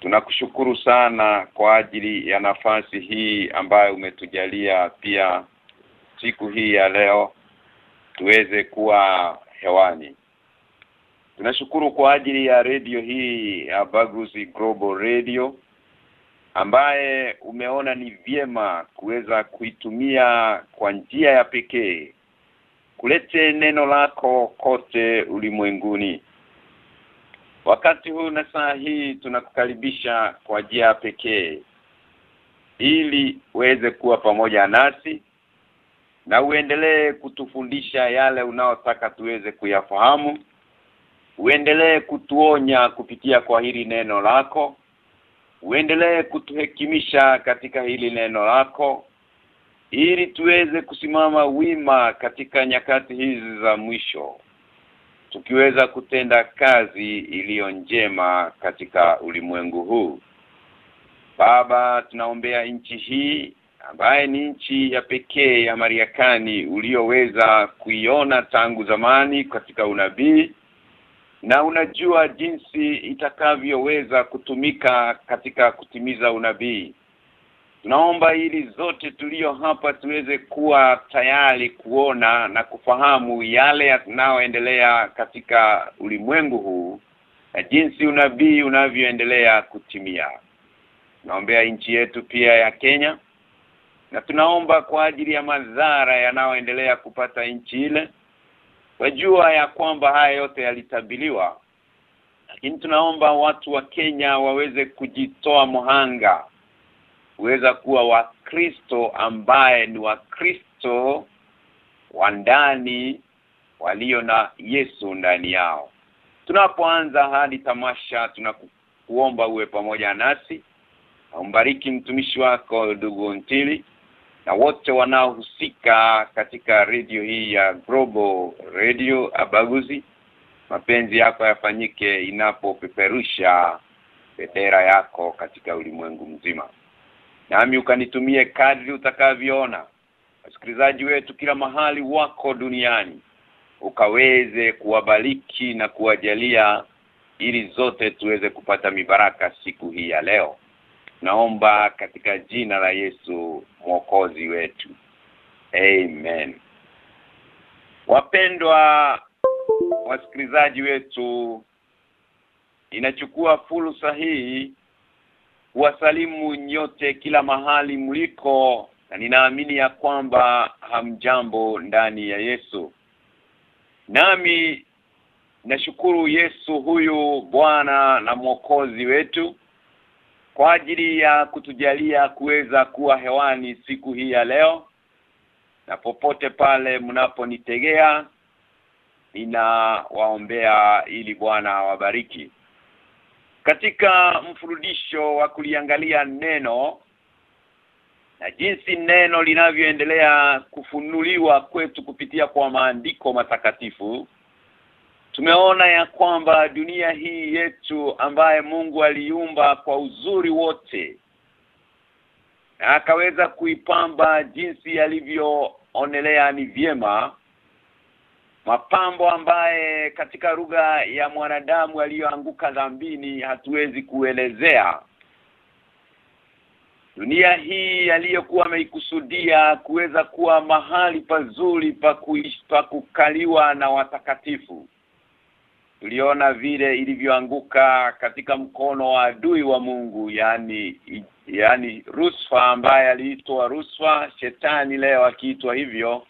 Tunakushukuru sana kwa ajili ya nafasi hii ambayo umetujalia pia siku hii ya leo tuweze kuwa hewani. Tunashukuru kwa ajili ya redio hii ya Baguzi Global Radio ambaye umeona ni vyema kuweza kuitumia kwa njia ya pekee kulete neno lako kote ulimwenguni. Wakati huu na saa hii tunakukaribisha kwa njia pekee ili uweze kuwa pamoja nasi na uendelee kutufundisha yale unaotaka tuweze kuyafahamu. Uendelee kutuonya kupitia kwa hili neno lako. Uendelee kutuhekimisha katika hili neno lako ili tuweze kusimama wima katika nyakati hizi za mwisho tukiweza kutenda kazi iliyo njema katika ulimwengu huu. Baba tunaombea nchi hii ambaye ni nchi ya pekee ya Mariakani ulioweza kuiona tangu zamani katika unabii na unajua jinsi itakavyoweza kutumika katika kutimiza unabii Tunaomba ili zote tulio hapa tuweze kuwa tayari kuona na kufahamu yale yanayoendelea katika ulimwengu huu na jinsi unabii unavyoendelea kutimia. Naombea nchi yetu pia ya Kenya na tunaomba kwa ajili ya madhara yanayoendelea kupata nchi ile. Wajua ya kwamba haya yote yalitabiliwa. Lakini tunaomba watu wa Kenya waweze kujitoa muhanga kuweza kuwa wakristo ambaye ni wakristo wa ndani walio na Yesu ndani yao. Tunapoanza hadi tamasha tunakuomba uwe pamoja nasi. Umbariki mtumishi wako ndugu Ntili na wote wanaohusika katika redio hii ya Global Radio Abaguzi. Mapenzi yako yafanyike inapopeperusha bendera yako katika ulimwengu mzima nami ukanitumie kadri utakavyoona. Wasikilizaji wetu kila mahali wako duniani ukaweze kuwabariki na kuwajalia ili zote tuweze kupata mibaraka siku hii ya leo. Naomba katika jina la Yesu mwokozi wetu. Amen. Wapendwa wasikilizaji wetu inachukua fursa hii kuwasalimu nyote kila mahali mliko na ninaamini ya kwamba hamjambo ndani ya Yesu. Nami nashukuru Yesu huyu Bwana na Mwokozi wetu kwa ajili ya kutujalia kuweza kuwa hewani siku hii ya leo na popote pale mnaponitegea ninawaombea ili Bwana awabariki katika mfurudisho wa kuliangalia neno na jinsi neno linavyoendelea kufunuliwa kwetu kupitia kwa maandiko matakatifu tumeona ya kwamba dunia hii yetu ambaye Mungu aliumba kwa uzuri wote na akaweza kuipamba jinsi alivyoonelea ni vyema mapambo ambaye katika lugha ya mwanadamu aliyoanguka dhambini hatuwezi kuelezea. Dunia hii aliyokuwa ameikusudia kuweza kuwa mahali pazuri pa kuishi kukaliwa na watakatifu. Tuliona vile ilivyoanguka katika mkono wa adui wa Mungu yani yani Rusfa ambaye aliitwa Rusfa shetani leo akiitwa hivyo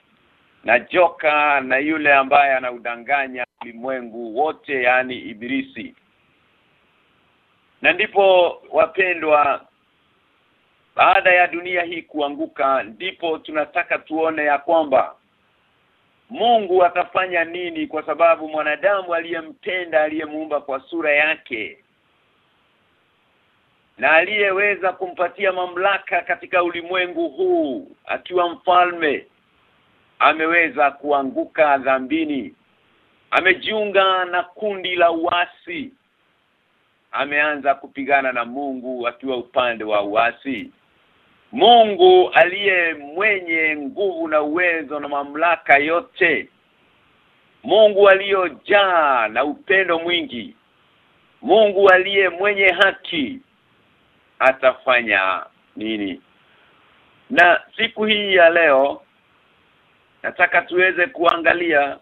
na joka na yule ambaye anaudanganya ulimwengu wote yani ibilisi. Na ndipo wapendwa baada ya dunia hii kuanguka ndipo tunataka tuone ya kwamba Mungu atafanya nini kwa sababu mwanadamu aliyempenda aliyemuumba kwa sura yake na aliyeweza kumpatia mamlaka katika ulimwengu huu akiwa mfalme ameweza kuanguka dhambini. Amejiunga na kundi la uasi. Ameanza kupigana na Mungu akiwa upande wa uasi. Mungu aliye mwenye nguvu na uwezo na mamlaka yote. Mungu aliyojaa na upendo mwingi. Mungu aliye mwenye haki. Atafanya nini? Na siku hii ya leo nataka tuweze kuangalia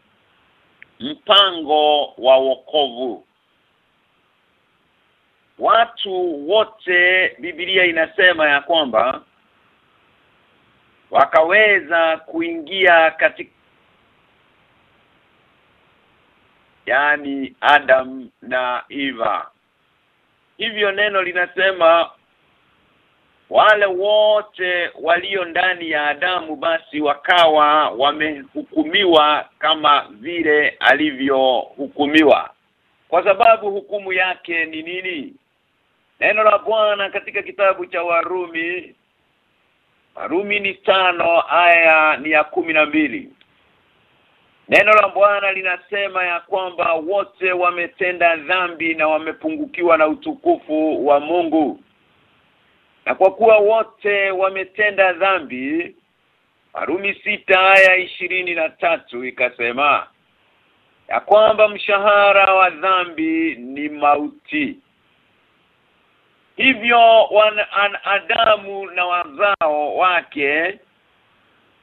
mpango wa wokovu. Watu wote Biblia inasema ya kwamba wakaweza kuingia katika yani Adam na Eva. Hivyo neno linasema wale wote walio ndani ya Adamu basi wakawa wamehukumiwa kama vile alivyohukumiwa. Kwa sababu hukumu yake ni nini? Neno la Bwana katika kitabu cha Warumi. Warumi ni tano aya ni ya kumi na mbili. Neno la Bwana linasema ya kwamba wote wametenda dhambi na wamepungukiwa na utukufu wa Mungu. Na kwa kuwa wote wametenda dhambi Warumi sita aya ishirini na tatu ikasema ya kwamba mshahara wa dhambi ni mauti. Hivyo wan, an, Adamu na wazao wake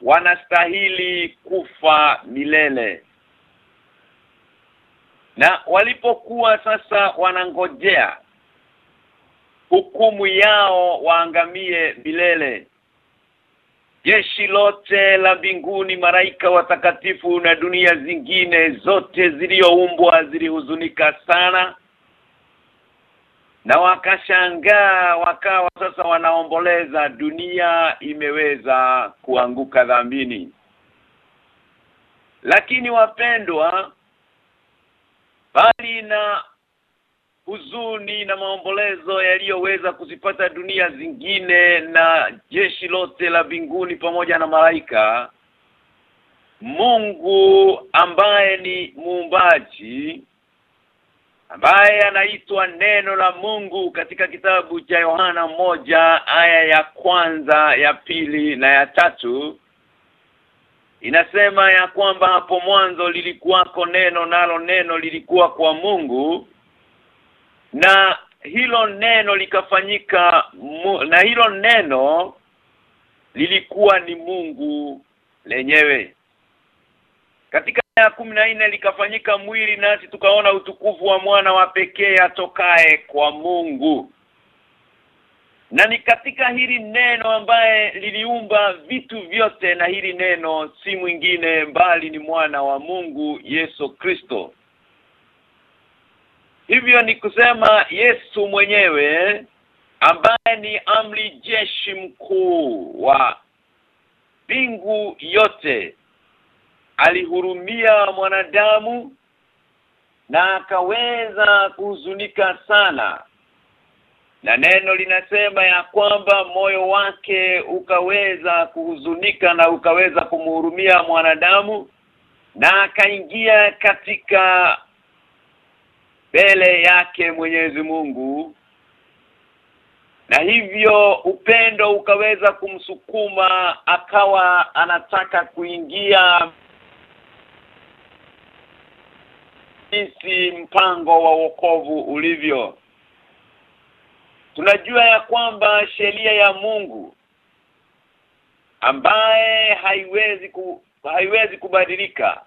wanastahili kufa milele. Na walipokuwa sasa wanangojea hukumu yao waangamie milele. Jeshi lote la mbinguni maraika watakatifu na dunia zingine zote zilioumbwa zilihuzunika sana na wakashangaa wakawa sasa wanaomboleza dunia imeweza kuanguka dhambini lakini wapendwa bali na huzuni na maombolezo yaliyoweza kuzipata dunia zingine na jeshi lote la binguni pamoja na malaika Mungu ambaye ni muumbaji ambaye anaitwa neno la Mungu katika kitabu cha Yohana moja aya ya kwanza ya pili na ya tatu inasema ya kwamba hapo mwanzo lilikuwako neno nalo neno lilikuwa kwa Mungu na hilo neno likafanyika na hilo neno lilikuwa ni Mungu lenyewe. Katika ya nne likafanyika mwili nasi tukaona utukufu wa mwana wa pekee atokaye kwa Mungu. Na ni katika hili neno ambaye liliumba vitu vyote na hili neno si mwingine mbali ni mwana wa Mungu Yesu Kristo hivyo ni kusema Yesu mwenyewe ambaye ni amri jeshi mkuu wa bingu yote alihurumia mwanadamu na akaweza kuhuzunika sana. Na neno linasema ya kwamba moyo wake ukaweza kuhuzunika na ukaweza kumhurumia mwanadamu na akaingia katika mbele yake Mwenyezi Mungu. Na hivyo upendo ukaweza kumsukuma akawa anataka kuingia jinsi mpango wa wokovu ulivyo. Tunajua ya kwamba sheria ya Mungu ambaye haiwezi ku, haiwezi kubadilika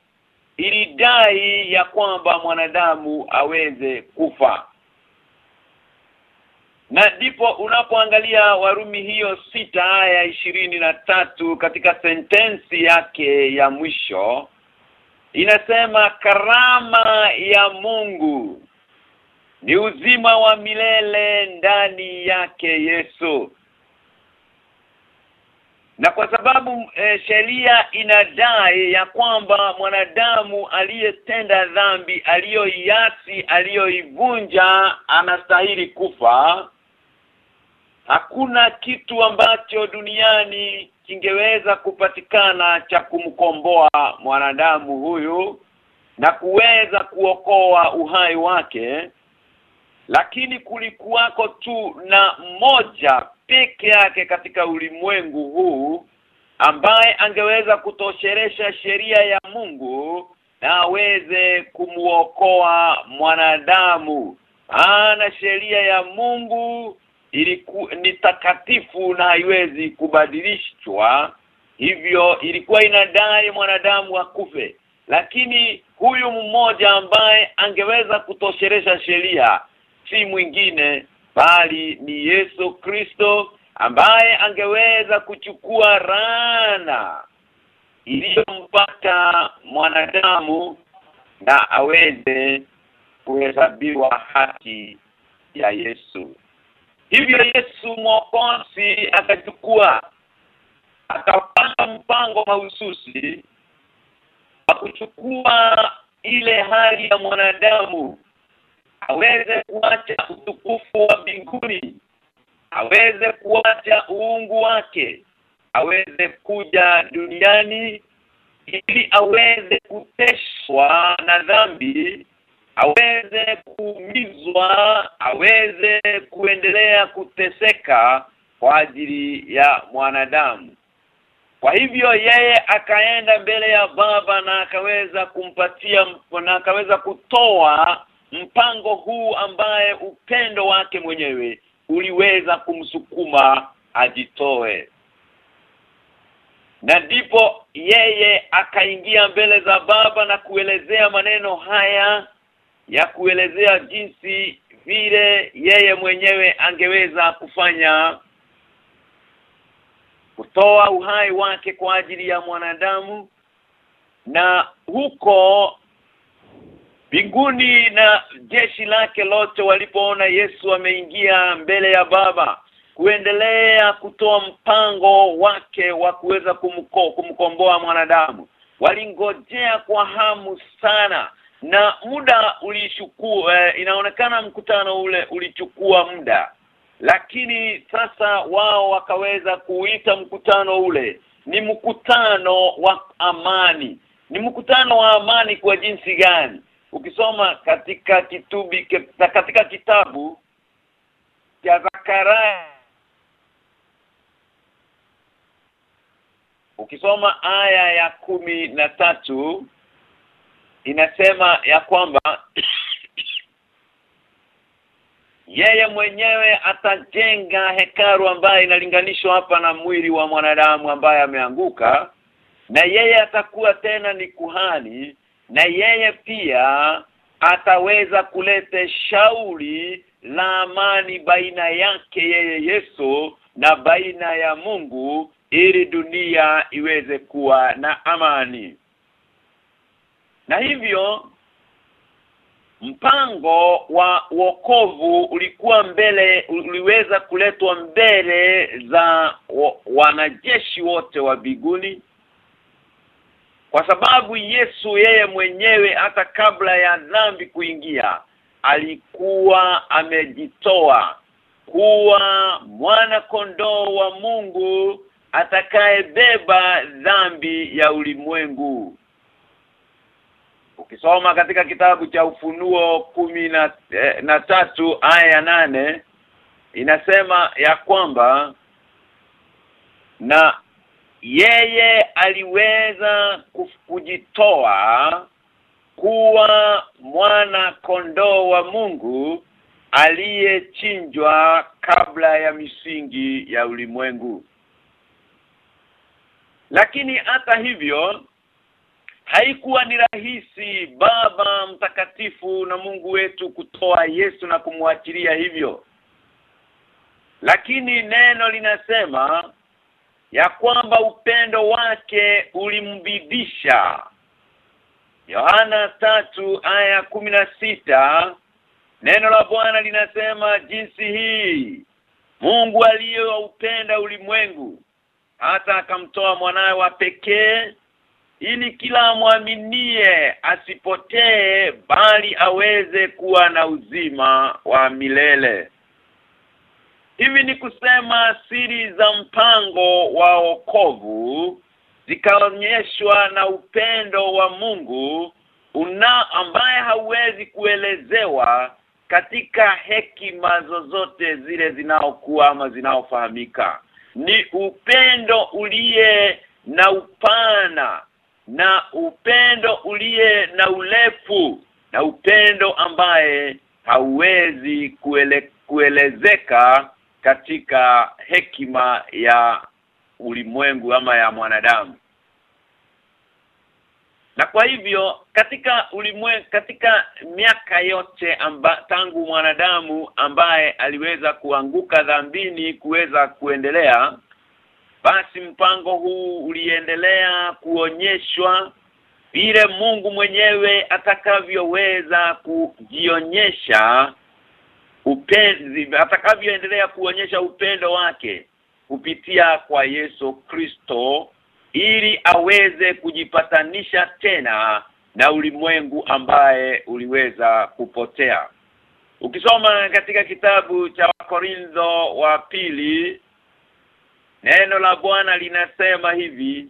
ilidai ya kwamba mwanadamu aweze kufa. Na ndipo unapoangalia Warumi hiyo sita aya ishirini na tatu katika sentensi yake ya mwisho inasema karama ya Mungu ni uzima wa milele ndani yake Yesu na kwa sababu e, sheria inadai ya kwamba mwanadamu aliyetenda dhambi aliyoiasi aliyoivunja anastahili kufa. Hakuna kitu ambacho duniani kingeweza kupatikana cha kumkomboa mwanadamu huyu na kuweza kuokoa uhai wake lakini kulikuwako tu na mmoja peke yake katika ulimwengu huu ambaye angeweza kutosheresha sheria ya Mungu na aweze kumuokoa mwanadamu. Ana sheria ya Mungu iliku, ni takatifu na haiwezi kubadilishwa. Hivyo ilikuwa inadai mwanadamu akufe. Lakini huyu mmoja ambaye angeweza kutosheresha sheria si mwingine bali ni Yesu Kristo ambaye angeweza kuchukua rana iliyompata mwanadamu na aweze kuhesabiwa haki ya Yesu. Hivyo Yesu mwokozi akachukua akapanga mpango mahususi wa kuchukua ile hali ya mwanadamu aweze kuacha utukufu wa mbinguni aweze kuacha uungu wake aweze kuja duniani ili aweze kuteshwa na dhambi aweze kuumizwa aweze kuendelea kuteseka kwa ajili ya mwanadamu. Kwa hivyo yeye akaenda mbele ya baba na akaweza kumpatia na akaweza kutoa mpango huu ambaye upendo wake mwenyewe uliweza kumsukuma ajitoe. Na ndipo yeye akaingia mbele za baba na kuelezea maneno haya ya kuelezea jinsi vile yeye mwenyewe angeweza kufanya. Kutoa uhai wake kwa ajili ya mwanadamu. Na huko mbinguni na jeshi lake lote walipoona Yesu ameingia mbele ya baba kuendelea kutoa mpango wake wa kuweza kumko, kumkomboa mwanadamu. Walingojea kwa hamu sana na muda ulichukua eh, inaonekana mkutano ule ulichukua muda. Lakini sasa wao wakaweza kuita mkutano ule ni mkutano wa amani. Ni mkutano wa amani kwa jinsi gani ukisoma katika kitubi katika kitabu cha Zakaria. Ukisoma aya ya kumi na tatu inasema ya kwamba yeye mwenyewe atajenga hekaru ambaye inalinganishwa hapa na mwili wa mwanadamu ambaye ameanguka na yeye atakuwa tena ni kuhani na yeye pia ataweza kuleta shauri la amani baina yake yeye Yesu na baina ya Mungu ili dunia iweze kuwa na amani. Na hivyo mpango wa wokovu ulikuwa mbele uliweza kuletwa mbele za wanajeshi wote wa biguni kwa sababu Yesu yeye mwenyewe hata kabla ya dhambi kuingia alikuwa amejitoa kuwa mwana kondoo wa Mungu atakayebeba dhambi ya ulimwengu. Ukisoma katika kitabu cha ufunuo kumi na, eh, na tatu aya ya nane inasema ya kwamba na yeye aliweza kujitoa kuwa mwana kondoo wa Mungu aliyechinjwa kabla ya misingi ya ulimwengu. Lakini hata hivyo haikuwa ni rahisi baba mtakatifu na Mungu wetu kutoa Yesu na kumwachilia hivyo. Lakini neno linasema ya kwamba upendo wake ulimbidisha. Yohana tatu aya sita neno la Bwana linasema jinsi hii Mungu aliyoupenda ulimwengu hata akamtoa mwanawe wa pekee ili kila amwaminie asipotee bali aweze kuwa na uzima wa milele hivi ni kusema siri za mpango wa wokovu zikaonyeshwa na upendo wa Mungu una ambaye hauwezi kuelezewa katika hekima zozote zile zinaokuwa ama zinaofahamika. Ni upendo uliye na upana na upendo uliye na urefu na upendo ambaye hauwezi kuele, kuelezeka katika hekima ya ulimwengu ama ya mwanadamu. Na kwa hivyo katika ulimwengu katika miaka yote amba, tangu mwanadamu ambaye aliweza kuanguka dhambini kuweza kuendelea basi mpango huu uliendelea kuonyeshwa vile Mungu mwenyewe atakavyoweza kujionyesha upenzi atakavyoendelea kuonyesha upendo wake kupitia kwa Yesu Kristo ili aweze kujipatanisha tena na ulimwengu ambaye uliweza kupotea. Ukisoma katika kitabu cha Korintho wa pili neno la Bwana linasema hivi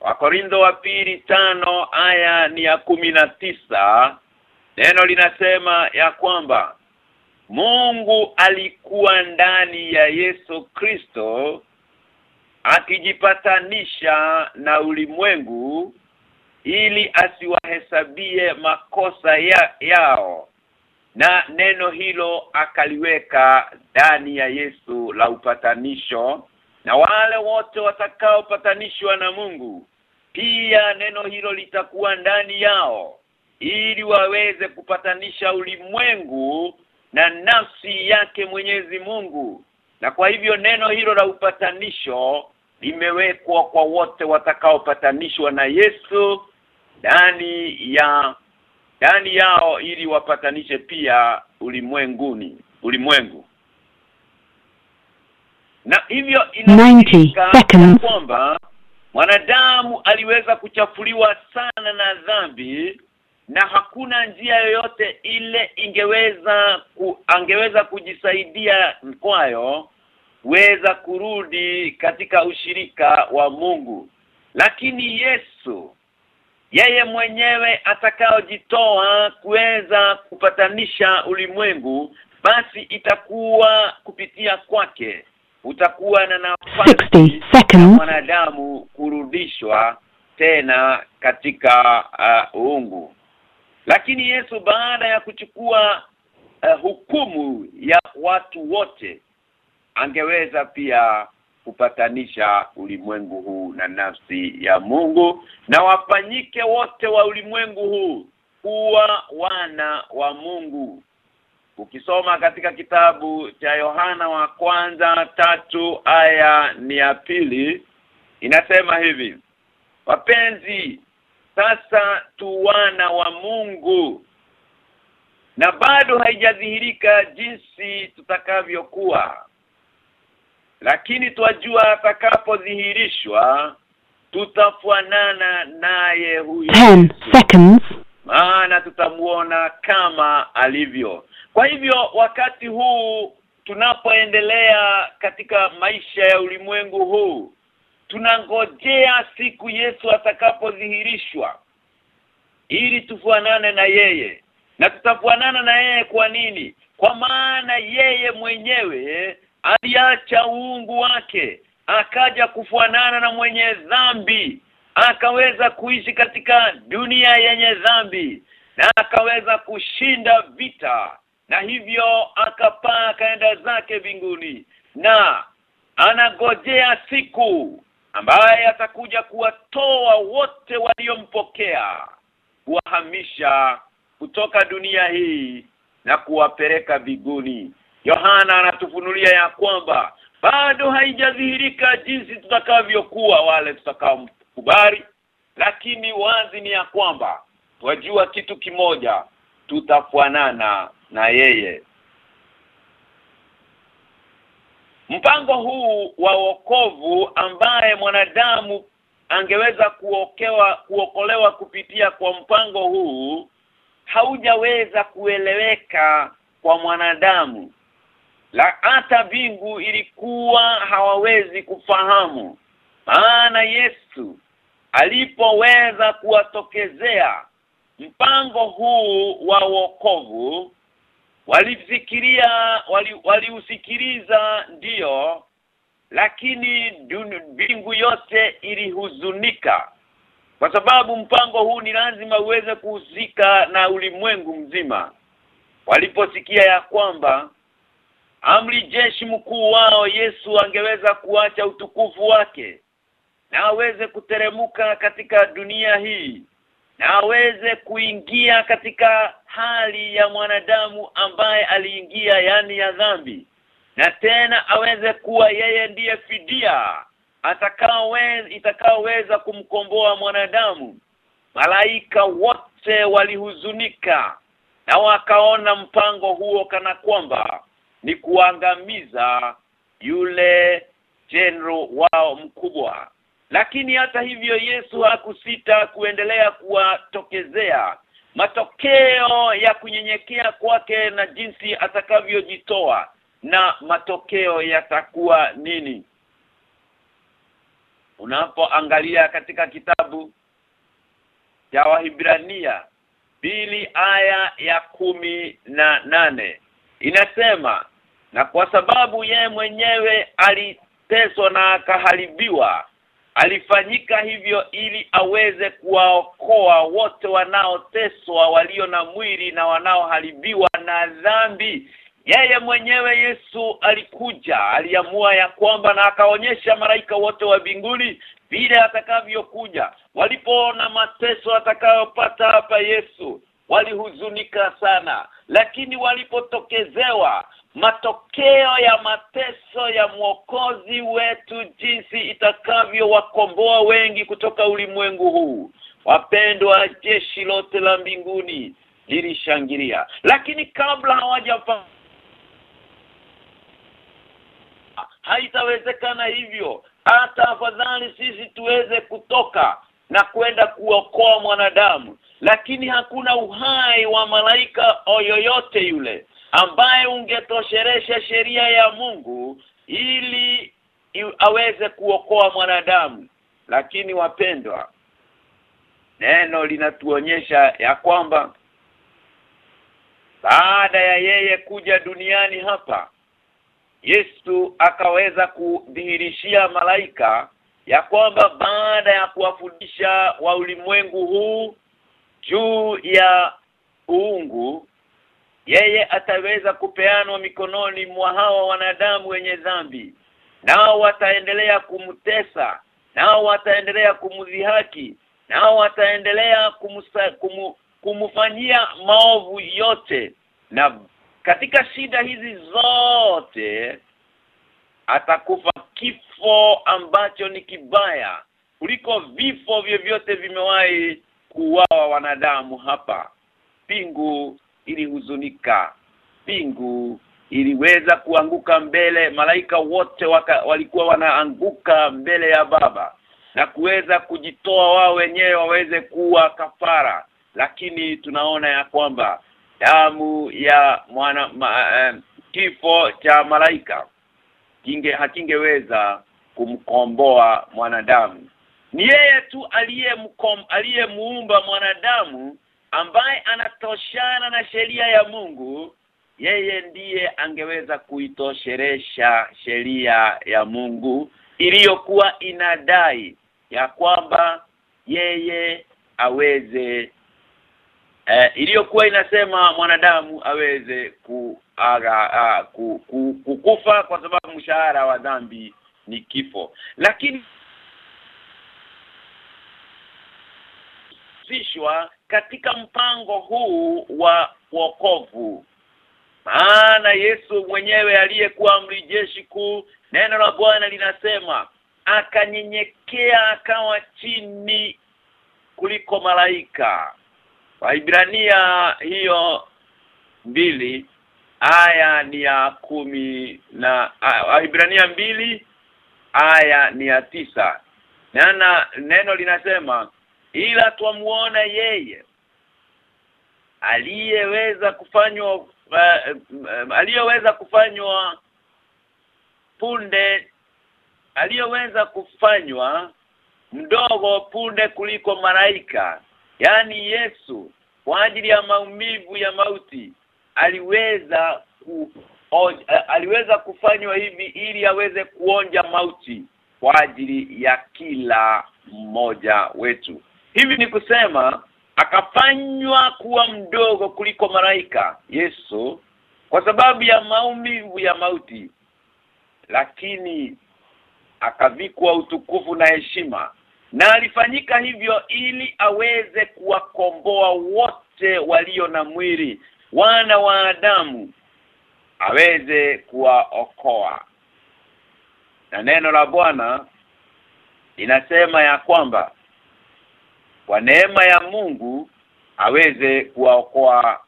Wakorintho wa pili tano aya ni ya kumi na tisa neno linasema ya kwamba Mungu alikuwa ndani ya Yesu Kristo akijipatanisha na ulimwengu ili asiwahesabie makosa ya, yao. Na neno hilo akaliweka ndani ya Yesu la upatanisho. Na wale wote watakaopatanishwa na Mungu pia neno hilo litakuwa ndani yao ili waweze kupatanisha ulimwengu na nafsi yake Mwenyezi Mungu. Na kwa hivyo neno hilo la upatanisho limewekwa kwa wote watakaopatanishwa na Yesu ndani ya ndani yao ili wapatanishe pia ulimwenguni ulimwengu. Na hivyo inaonekana kwamba mwanadamu aliweza kuchafuliwa sana na dhambi na hakuna njia yoyote ile ingeweza ku, angeweza kujisaidia mkwayo weza kurudi katika ushirika wa Mungu. Lakini Yesu yeye mwenyewe atakaojitoa kuweza kupatanisha ulimwengu basi itakuwa kupitia kwake. Utakuwa na nafasi mwanadamu kurudishwa tena katika uh, uungu lakini Yesu baada ya kuchukua uh, hukumu ya watu wote angeweza pia kupatanisha ulimwengu huu na nafsi ya Mungu na wafanyike wote wa ulimwengu huu kuwa wana wa Mungu. Ukisoma katika kitabu cha Yohana wa kwanza tatu aya ni ya pili inasema hivi wapenzi sasa tu wana wa Mungu. Na bado haijadhihirika jinsi tutakavyokuwa. Lakini twajua atakapodhihirishwa tutafanana naye huyo. 10 seconds. maana tutamuona kama alivyo. Kwa hivyo wakati huu tunapoendelea katika maisha ya ulimwengu huu tunangojea siku Yesu atakapodhihirishwa ili tufuanane na yeye. Na tutafuanana na yeye kwa nini? Kwa maana yeye mwenyewe aliacha uungu wake akaja kufuanana na mwenye dhambi akaweza kuishi katika dunia yenye dhambi na akaweza kushinda vita na hivyo akapaa akaenda zake mbinguni. Na anagojea siku ambaye atakuja kuwatoa wote waliompokea kuwahamisha kutoka dunia hii na kuwapeleka biguni Yohana anatufunulia ya kwamba bado haijadhihirika jinsi tutakavyokuwa wale tutakaomkubali lakini wazi ni ya kwamba wajua kitu kimoja tutafanana na yeye mpango huu wa wokovu ambaye mwanadamu angeweza kuokewa kuokolewa kupitia kwa mpango huu haujaweza kueleweka kwa mwanadamu. La hata bingu ilikuwa hawawezi kufahamu. Maana Yesu alipoweza kuwatokezea mpango huu wa wokovu walifikiria waliusikiliza wali ndiyo lakini mbingu yote ilihuzunika. Kwa sababu mpango huu ni lazima uweze kuhusika na ulimwengu mzima. Waliposikia ya kwamba amri jeshi mkuu wao Yesu angeweza kuacha utukufu wake na aweze kuteremuka katika dunia hii na aweze kuingia katika hali ya mwanadamu ambaye aliingia yani ya dhambi. Na tena aweze kuwa yeye ndiye fidia atakaoweza itakaoweza kumkomboa mwanadamu. Malaika wote walihuzunika na wakaona mpango huo kana kwamba ni kuangamiza yule general wao mkubwa lakini hata hivyo Yesu hakusita kuendelea kuwatokezea. Matokeo ya kunyenyekea kwake na jinsi atakavyojitoa na matokeo yatakuwa nini? Unapoangalia katika kitabu cha Wahibrania bili aya ya kumi na nane inasema na kwa sababu ye mwenyewe aliteswa na akaharibiwa alifanyika hivyo ili aweze kuwaokoa wote wanaoteswa walio na mwili na wanaoharibiwa na dhambi. Yeye mwenyewe Yesu alikuja aliamua ya kwamba na akaonyesha maraika wote wa mbinguni vile atakavyokuja. Walipoona mateso atakayopata hapa Yesu walihuzunika sana. Lakini walipotokezewa matokeo ya mateso ya mwokozi wetu jinsi itakavyowakomboa wengi kutoka ulimwengu huu. Wapendwa jeshi lote la mbinguni lilishangilia. Lakini kabla hawajafa haitawezekana hivyo. Hata afadhali sisi tuweze kutoka na kwenda kuokoa mwanadamu. Lakini hakuna uhai wa malaika yoyote yule ambaye ungetosheresha sheria ya Mungu ili aweze kuokoa mwanadamu. Lakini wapendwa neno linatuonyesha ya kwamba baada ya yeye kuja duniani hapa Yesu akaweza kudhihirishia malaika ya kwamba baada ya kuwafundisha wa ulimwengu huu juu ya uungu yeye ataweza kupeanwa mikononi mwa hawa wanadamu wenye dhambi. Nao wataendelea kumtesa nao wataendelea kumdhihaki nao wataendelea kumusa, kumu, kumfanyia maovu yote. Na katika shida hizi zote atakufa kifo ambacho ni kibaya kuliko vifo vyovyote vimewahi kuuawa wanadamu hapa. Pingu ilihuzunika. Pingu iliweza kuanguka mbele malaika wote waka, walikuwa wanaanguka mbele ya baba na kuweza kujitoa wao wenyewe waweze kuwa kafara. Lakini tunaona ya kwamba damu ya mwana ma, eh, kifo cha malaika kinge hakingeweza kumkomboa mwanadamu. Ni yeye tu aliyemkom aliyemuumba mwanadamu ambaye anatoshana na sheria ya Mungu yeye ndiye angeweza kuitosheresha sheria ya Mungu iliyokuwa inadai ya kwamba yeye aweze eh, iliyokuwa inasema mwanadamu aweze kuaga a, ku, ku, kukufa kwa sababu mshahara wa dhambi ni kifo. Lakini zishwa katika mpango huu wa wokovu. Maana Yesu mwenyewe aliyekuwa amri jeshi kuu neno la Bwana linasema akanyenyekea akawa chini kuliko malaika. Waibrania hiyo mbili aya ni ya kumi na Waibrania mbili aya ni ya tisa. Nana neno linasema ila twamuona yeye aliyeweza kufanywa uh, aliyeweza kufanywa punde aliyeweza kufanywa mdogo punde kuliko malaika. Yani Yesu kwa ajili ya maumivu ya mauti aliweza ku, o, aliweza kufanywa hivi ili aweze kuonja mauti kwa ajili ya kila mmoja wetu hivi ni kusema akafanywa kuwa mdogo kuliko malaika Yesu kwa sababu ya maumivu ya mauti lakini akavikwa utukufu na heshima. Na alifanyika hivyo ili aweze kuwakomboa wote walio na mwili wana wa Adamu aweze kuwaokoa. Na neno la Bwana inasema ya kwamba kwa neema ya Mungu aweze kuwaokoa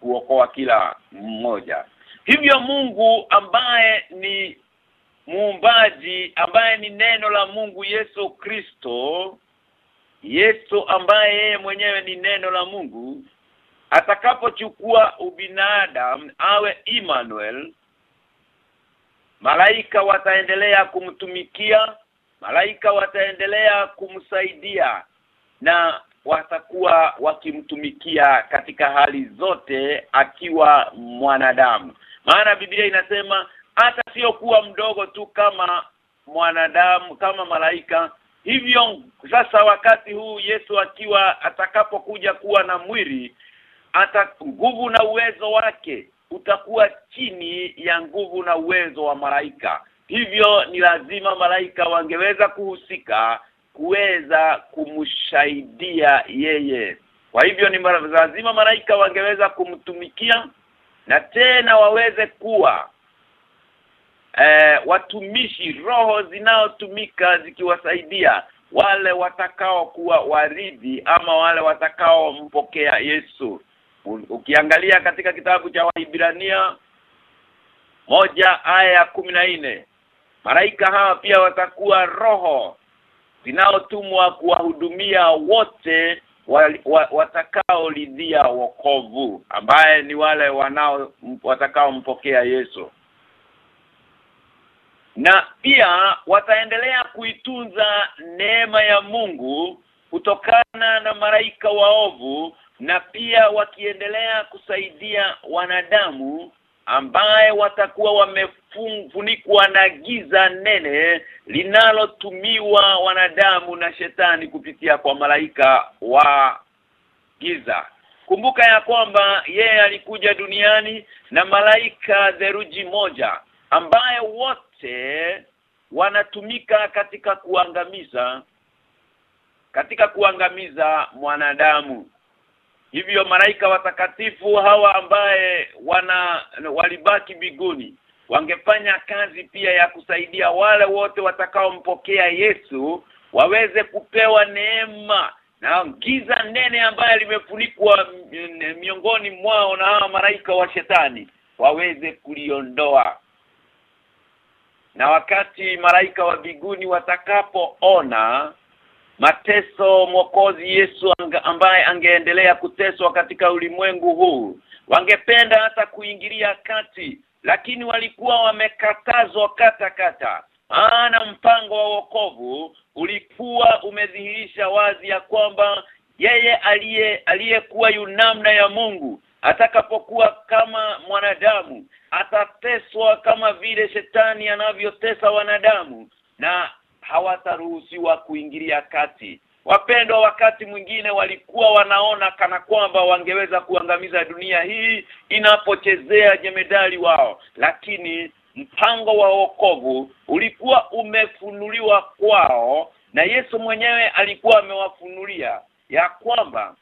kuokoa kila mmoja. Hivyo Mungu ambaye ni muumbaji ambaye ni neno la Mungu Yesu Kristo Yesu ambaye yeye mwenyewe ni neno la Mungu atakapochukua ubinadamu awe Emmanuel malaika wataendelea kumtumikia malaika wataendelea kumsaidia na watakuwa wakimtumikia katika hali zote akiwa mwanadamu. Maana Biblia inasema hata sio kuwa mdogo tu kama mwanadamu kama malaika. Hivyo sasa wakati huu Yesu akiwa atakapokuja kuwa na mwili hata nguvu na uwezo wake utakuwa chini ya nguvu na uwezo wa malaika. Hivyo ni lazima malaika wangeweza kuhusika kuweza kumshaidia yeye. Kwa hivyo ni lazima malaika wangeweza kumtumikia na tena waweze kuwa eh, watumishi roho zinaotumika zikiwasaidia wale watakao kuwa waridhi ama wale watakao mpokea Yesu. Ukiangalia katika kitabu cha Waibrania moja aya ya nne malaika hawa pia watakuwa roho zinaotumwa kuwahudumia wote wa, wa, watakaolidhia wokovu ambaye ni wale wanao watakaompokea Yesu. Na pia wataendelea kuitunza neema ya Mungu kutokana na maraika waovu na pia wakiendelea kusaidia wanadamu ambaye watakuwa wamefunikwa na giza nene linalotumiwa wanadamu na shetani kupitia kwa malaika wa giza. Kumbuka ya kwamba yeye alikuja duniani na malaika theruji moja ambaye wote wanatumika katika kuangamiza katika kuangamiza mwanadamu hivyo malaika watakatifu hawa ambaye wana walibaki biguni wangefanya kazi pia ya kusaidia wale wote watakaompokea Yesu waweze kupewa neema na giza nene ambaye limefunikwa miongoni mwao na hawa malaika wa shetani waweze kuliondoa. Na wakati malaika wa biguni watakapoona mateso mwokozi Yesu ambaye angeendelea kuteswa katika ulimwengu huu wangependa hata kuingilia kati lakini walikuwa wamekatazwa kata kata. Maana mpango wa wokovu ulikuwa umedhihirisha wazi ya kwamba yeye aliye aliyekuwa yunamna ya Mungu atakapokuwa kama mwanadamu atateswa kama vile shetani anavyotesa wanadamu na hawataruhusiwa kuingilia kati. Wapendwa wakati mwingine walikuwa wanaona kana kwamba wangeweza kuangamiza dunia hii inapochezea jemedali wao. Lakini mpango wa wokovu ulikuwa umefunuliwa kwao na Yesu mwenyewe alikuwa amewafunulia ya kwamba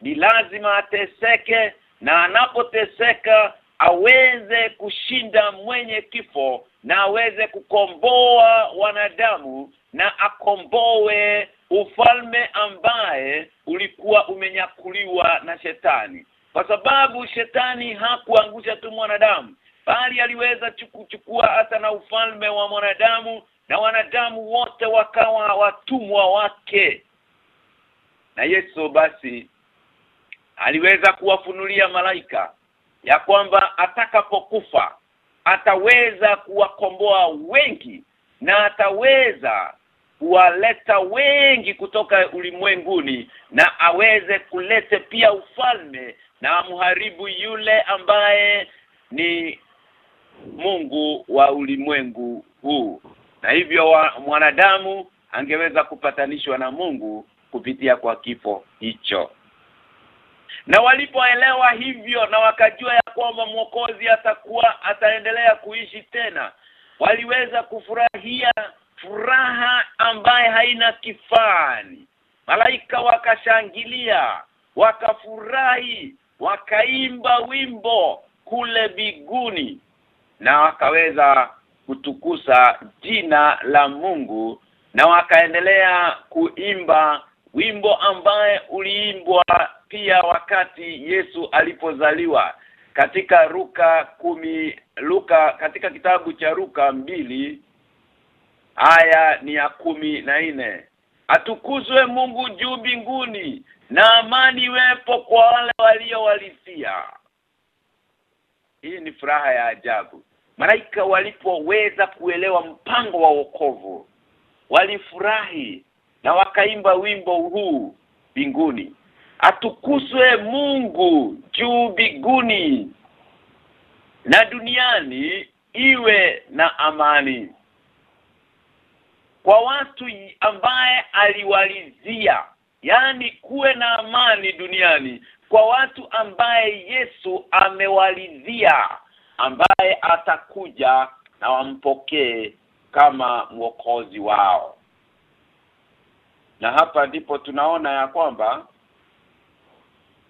ni lazima ateseke na anapoteseka aweze kushinda mwenye kifo na aweze kukomboa wanadamu na akomboe ufalme ambaye ulikuwa umenyakuliwa na shetani. Kwa sababu shetani hakuangusha tu mwanadamu bali aliweza kuchukua hata na ufalme wa mwanadamu na wanadamu wote wakawa watumwa wake. Na Yesu basi aliweza kuwafunulia malaika ya kwamba atakapokufa ataweza kuwakomboa wengi na ataweza kuwaleta wengi kutoka ulimwenguni na aweze kulete pia ufalme na amharibu yule ambaye ni Mungu wa ulimwengu huu. Na hivyo wa, mwanadamu angeweza kupatanishwa na Mungu kupitia kwa kifo hicho na walipoelewa hivyo na wakajua ya kwamba mwokozi atakuwa ataendelea kuishi tena waliweza kufurahia furaha ambaye haina kifani. Malaika wakashangilia wakafurahi wakaimba wimbo kule biguni na wakaweza kutukusa jina la Mungu na wakaendelea kuimba wimbo ambaye uliimbwa pia wakati Yesu alipozaliwa katika ruka kumi Luka katika kitabu cha Luka mbili aya ni ya kumi na nne. Atukuzwe Mungu juu mbinguni na amani wepo kwa wale waliowalisia hii ni furaha ya ajabu. Malaika walipoweza kuelewa mpango wa wokovu walifurahi na wakaimba wimbo huu binguni atukuswe Mungu juu binguni na duniani iwe na amani. Kwa watu ambaye aliwalizia yani kuwe na amani duniani kwa watu ambaye Yesu amewalizia ambaye atakuja na wampokee kama mwokozi wao na hapa ndipo tunaona ya kwamba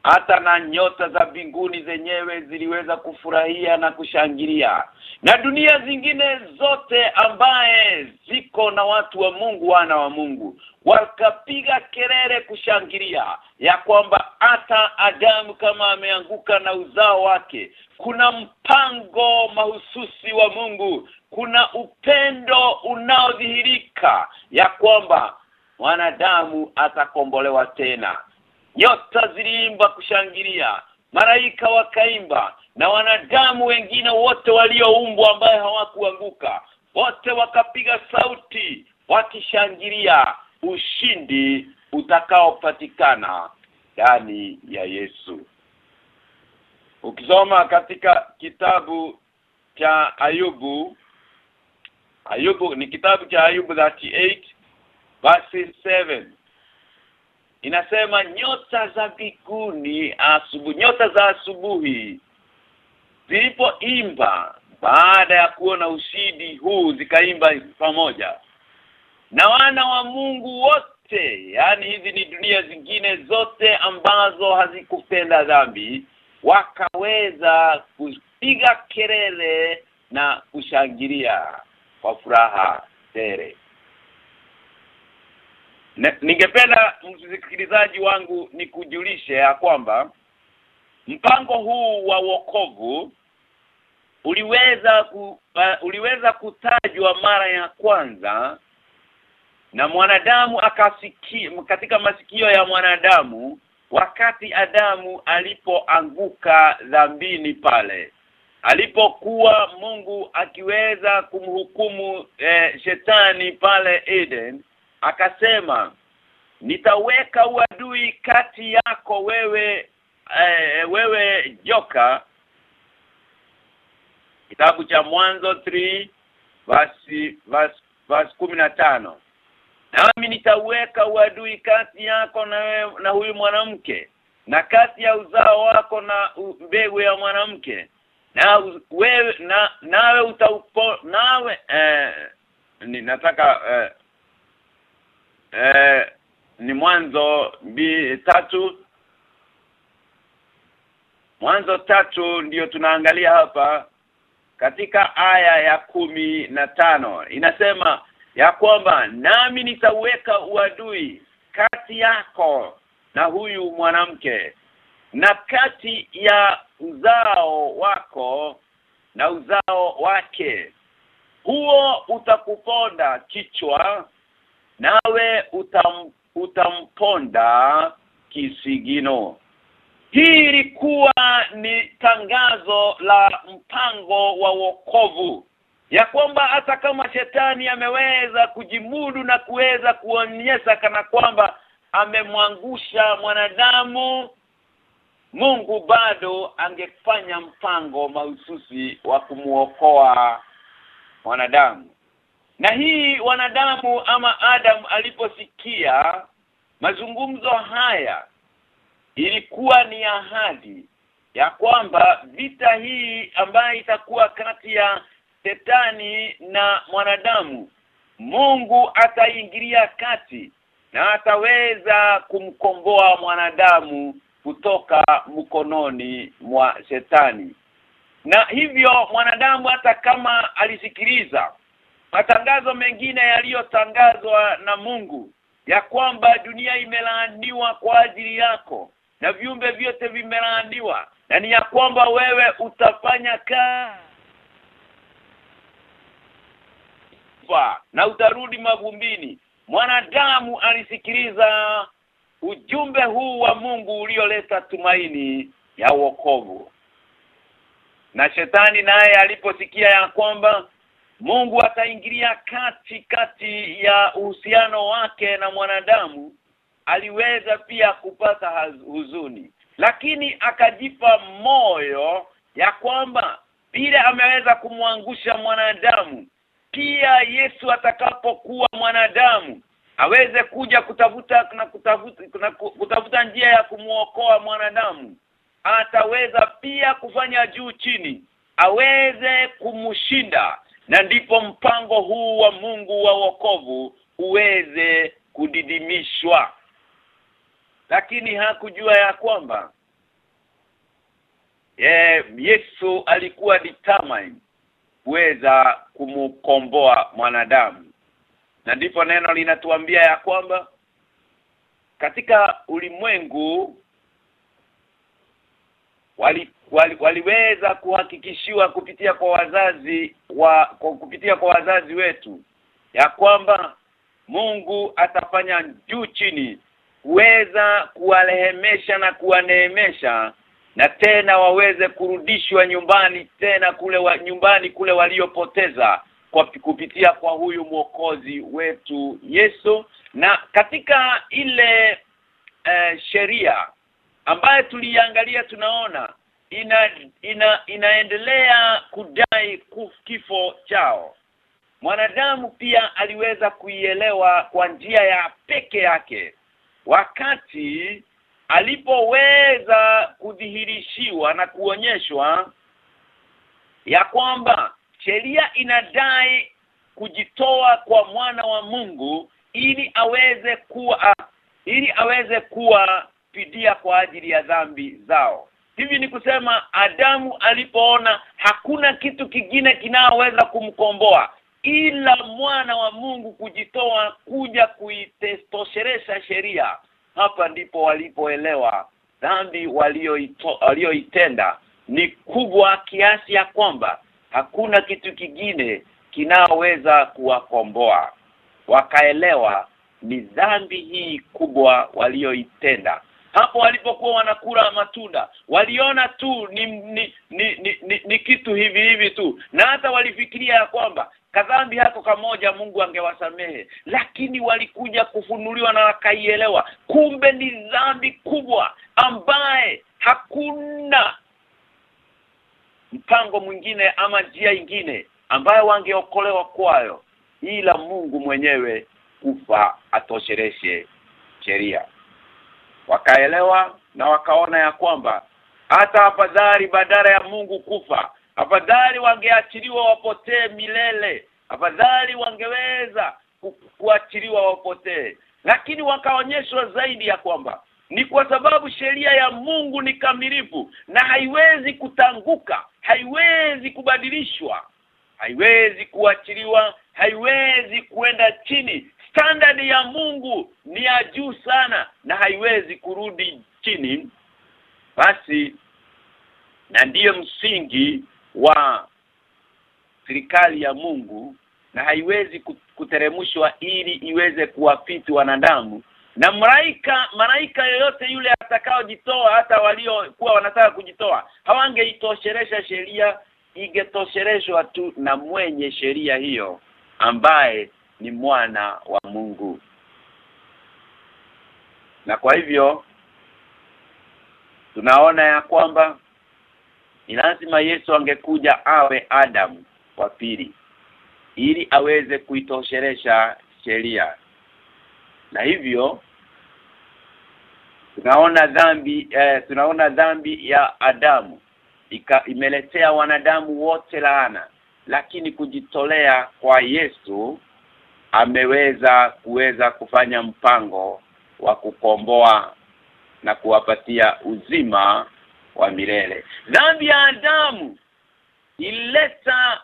hata na nyota za mbinguni zenyewe ziliweza kufurahia na kushangilia. Na dunia zingine zote ambaye ziko na watu wa Mungu wana wa Mungu wakapiga kelele kushangilia ya kwamba hata Adamu kama ameanguka na uzao wake kuna mpango mahususi wa Mungu kuna upendo unaodhihirika ya kwamba wanadamu atakombolewa tena. Nyota ziliimba kushangilia maraika wakaimba na wanadamu wengine wote walioumbwa ambaye hawakuanguka wote wakapiga sauti wakishangilia ushindi utakaopatikana ndani ya Yesu. Ukisoma katika kitabu cha Ayubu Ayubu ni kitabu cha Ayubu 38 verse 7 inasema nyota za mbinguni asubuhi nyota za asubuhi zilipoimba baada ya kuona ushidi huu zikaimba pamoja. Na wana wa Mungu wote yani hizi ni dunia zingine zote ambazo hazikupenda dhambi wakaweza kupiga kelele na kushangilia kwa furaha tele ningependa msikilizaji wangu nikujulishe ya kwamba mpango huu wa wokovu uliweza ku, uh, uliweza kutajwa mara ya kwanza na mwanadamu akasikia katika masikio ya mwanadamu wakati Adamu alipoanguka dhambini pale. Alipokuwa Mungu akiweza kumhukumu eh, shetani pale Eden akasema nitaweka uadui kati yako wewe e, wewe joka. Kitabu cha mwanzo 3 verse verse, verse 15 nami nitaweka uadui kati yako na we, na huyu mwanamke na kati ya uzao wako na mbegu ya mwanamke. Na wewe na nawe utaupo nawe eh, ninataka eh, eh, ni mwanzo bi, tatu. Mwanzo tatu ndiyo tunaangalia hapa katika aya ya kumi na tano. Inasema ya kwamba nami nitaweka uadui kati yako na huyu mwanamke na kati ya uzao wako na uzao wake. Huo utakuponda kichwa nawe utam, utamponda kisigino. Hii ilikuwa ni tangazo la mpango wa wokovu ya kwamba hata kama shetani ameweza kujimudu na kuweza kuonyesha kana kwamba amemwangusha mwanadamu Mungu bado angefanya mpango mahususi wa kumuokoa mwanadamu na hii wanadamu ama Adam aliposikia mazungumzo haya ilikuwa ni ahadi ya kwamba vita hii ambayo itakuwa kati ya Shetani na mwanadamu Mungu ataingilia kati na ataweza kumkomboa mwanadamu kutoka mkononi mwa Shetani. Na hivyo mwanadamu hata kama alisikiliza matangazo mengine yaliyotangazwa na Mungu ya kwamba dunia imelaaniwa kwa ajili yako na viumbe vyote vimelaaniwa na ni ya kwamba wewe utafanya kazi na utarudi mavumbini. Mwanadamu alisikiliza ujumbe huu wa Mungu ulioleta tumaini ya wokovu. Na shetani naye aliposikia ya kwamba Mungu ataingilia kati kati ya uhusiano wake na mwanadamu aliweza pia kupata huzuni. Lakini akajipa moyo ya kwamba vile ameweza kumwangusha mwanadamu pia Yesu atakapokuwa mwanadamu aweze kuja kutafuta na kutafuta, kutafuta njia ya kumuokoa mwanadamu ataweza pia kufanya juu chini aweze kumshinda na ndipo mpango huu wa Mungu wa wokovu uweze kudidimishwa. Lakini hakujua ya kwamba ye, Yesu alikuwa determined kuweza kumkomboa mwanadamu. Na ndipo neno linatuambia ya kwamba katika ulimwengu wali, wali waliweza kuhakikishiwa kupitia kwa wazazi wa kwa kupitia kwa wazazi wetu ya kwamba Mungu atafanya juu chini kuweza kuwalehemesha na kuwaneemesha na tena waweze kurudishwa nyumbani tena kule wa, nyumbani kule waliopoteza kwa kupitia kwa huyu mwokozi wetu Yesu. Na katika ile uh, sheria ambayo tuliangalia tunaona ina, ina inaendelea kudai kifo chao. Mwanadamu pia aliweza kuielewa kwa njia ya peke yake. Wakati alipoweza kudhihirishiwa na kuonyeshwa ya kwamba sheria inadai kujitoa kwa mwana wa Mungu ili aweze kuwa ili aweze kuwa fidia kwa ajili ya dhambi zao. Hivi ni kusema Adamu alipoona hakuna kitu kingine kinaoweza kumkomboa ila mwana wa Mungu kujitoa kuja kuitestosheresha sheria. Hapa ndipo walipoelewa dhambi walioitenda. Ni kubwa kiasi ya kwamba hakuna kitu kingine kinaoweza kuwakomboa. Wakaelewa ni dhambi hii kubwa walioitenda hapo walipokuwa wanakula matunda waliona tu ni ni, ni, ni, ni ni kitu hivi hivi tu. Na hata walifikiria ya kwamba kadhambi hako kamoja Mungu angewasamehe. Lakini walikuja kufunuliwa na wakaielewa. Kumbe ni dhambi kubwa ambaye hakuna mpango mwingine ama njia ingine ambayo wangeokolewa kwayo ila Mungu mwenyewe kufa atoshereshe sheria wakaelewa na wakaona ya kwamba hata afadhali badala ya Mungu kufa afadhali wangeachiliwa wapotee milele afadhali wangeweza ku, kuachiliwa wapotee. Lakini wakaonyeshwa zaidi ya kwamba ni kwa sababu sheria ya Mungu ni kamilifu na haiwezi kutanguka haiwezi kubadilishwa haiwezi kuachiliwa haiwezi kuenda chini standard ya Mungu ni ya juu sana na haiwezi kurudi chini. Basi na ndiyo msingi wa serikali ya Mungu na haiwezi kuteremshwa ili iweze kuwafiti wanadamu. Na malaika malaika yoyote yule atakaojitoa hata waliokuwa wanataka kujitoa hawangeitosheresha sheria ingetoshereshwa tu na mwenye sheria hiyo ambaye ni mwana wa Mungu. Na kwa hivyo tunaona ya kwamba ni lazima Yesu angekuja awe Adam wa pili ili aweze kuitosheresha sheria. Na hivyo tunaona dhambi eh, tunaona dhambi ya Adamu. Ika, imeletea wanadamu wote laana lakini kujitolea kwa Yesu ameweza kuweza kufanya mpango wa kukomboa na kuwapatia uzima wa milele. Dhambi ya Adamu ileta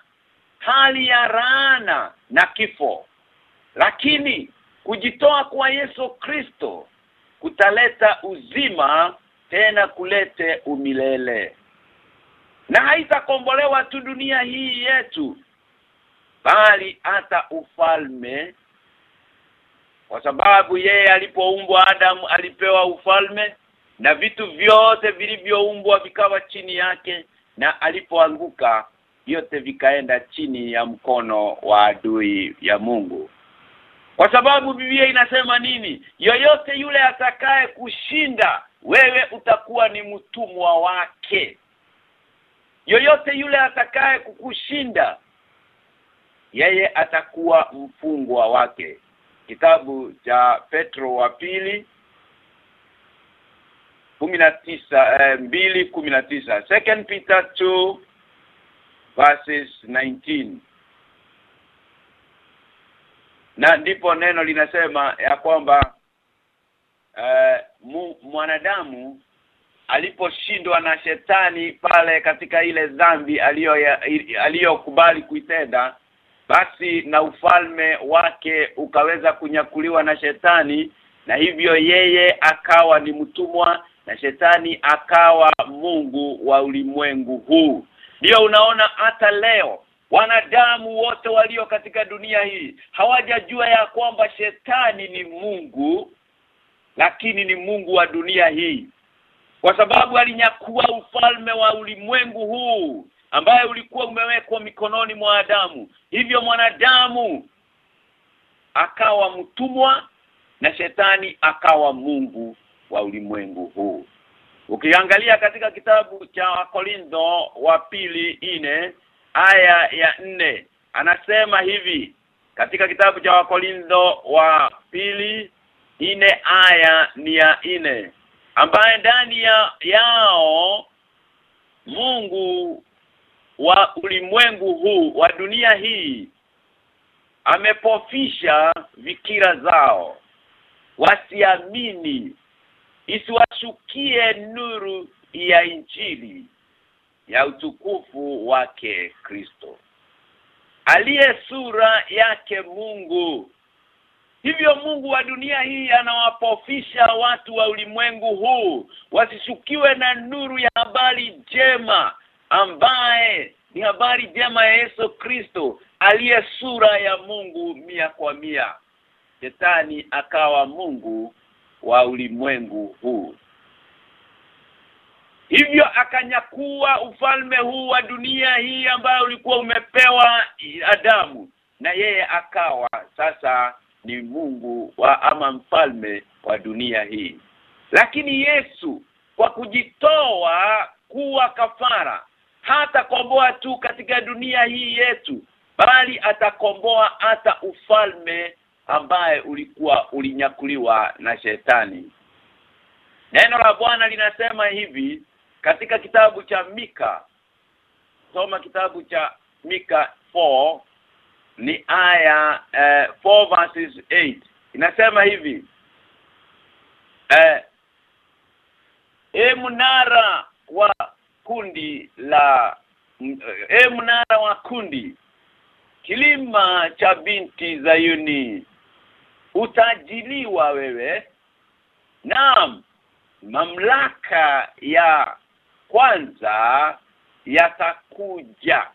hali ya raana na kifo. Lakini kujitoa kwa Yesu Kristo kutaleta uzima tena kulete umilele. Na haitakombolewa tu dunia hii yetu bali hata ufalme. Kwa sababu yeye alipoumbwa Adamu alipewa ufalme na vitu vyote vilivyoumbwa vikawa chini yake na alipoanguka vyote vikaenda chini ya mkono wa adui ya Mungu. Kwa sababu Biblia inasema nini? Yoyote yule atakaye kushinda wewe utakuwa ni mtumwa wake. Yoyote yule atakaye kukushinda yeye atakuwa mfungwa wake. Kitabu cha Petro wa pili 19 eh, 2:19 second Peter 2 verses 19 na ndipo neno linasema ya kwamba eh, mwanadamu aliposhindwa na shetani pale katika ile dhambi aliyokubali kuitenda basi na ufalme wake ukaweza kunyakuliwa na shetani na hivyo yeye akawa ni mtumwa na shetani akawa mungu wa ulimwengu huu. Ndio unaona hata leo wanadamu wote walio katika dunia hii hawajajua ya kwamba shetani ni Mungu lakini ni Mungu wa dunia hii. Kwa sababu alinyakua ufalme wa ulimwengu huu ambaye ulikuwa umewekwa mikononi mwa Adamu. Hivyo mwanadamu akawa mtumwa na shetani akawa Mungu wa ulimwengu huu. Ukiangalia katika kitabu cha Wakorintho wa pili ine aya ya nne anasema hivi katika kitabu cha Wakorintho wa pili ine aya ni ya ine ambaye ndani ya yao Mungu wa ulimwengu huu wa dunia hii amepofisha vikira zao. Wasiamini isiwashukie nuru ya injili ya utukufu wake Kristo. Aliye sura yake Mungu. Hivyo Mungu wa dunia hii anawapofisha watu wa ulimwengu huu wasishukiwe na nuru ya habari njema ambaye ni habari jema ya Yesu Kristo aliye sura ya Mungu mia kwa mia. Shetani akawa Mungu wa ulimwengu huu. Hivyo akanyakua ufalme huu wa dunia hii ambayo ulikuwa umepewa Adamu na yeye akawa sasa ni Mungu wa ama mfalme wa dunia hii. Lakini Yesu kwa kujitoa kuwa kafara hata komboa tu katika dunia hii yetu bali atakomboa hata ufalme ambaye ulikuwa ulinyakuliwa na shetani. Neno la Bwana linasema hivi katika kitabu cha Mika. Soma kitabu cha Mika 4 ni aya uh, 4 verses 8 inasema hivi eh e mnara wa kundi la e mnara wa kundi. Kilima cha binti Zayuni. Utajiliwa wewe. Naam mamlaka ya kwanza yatakuja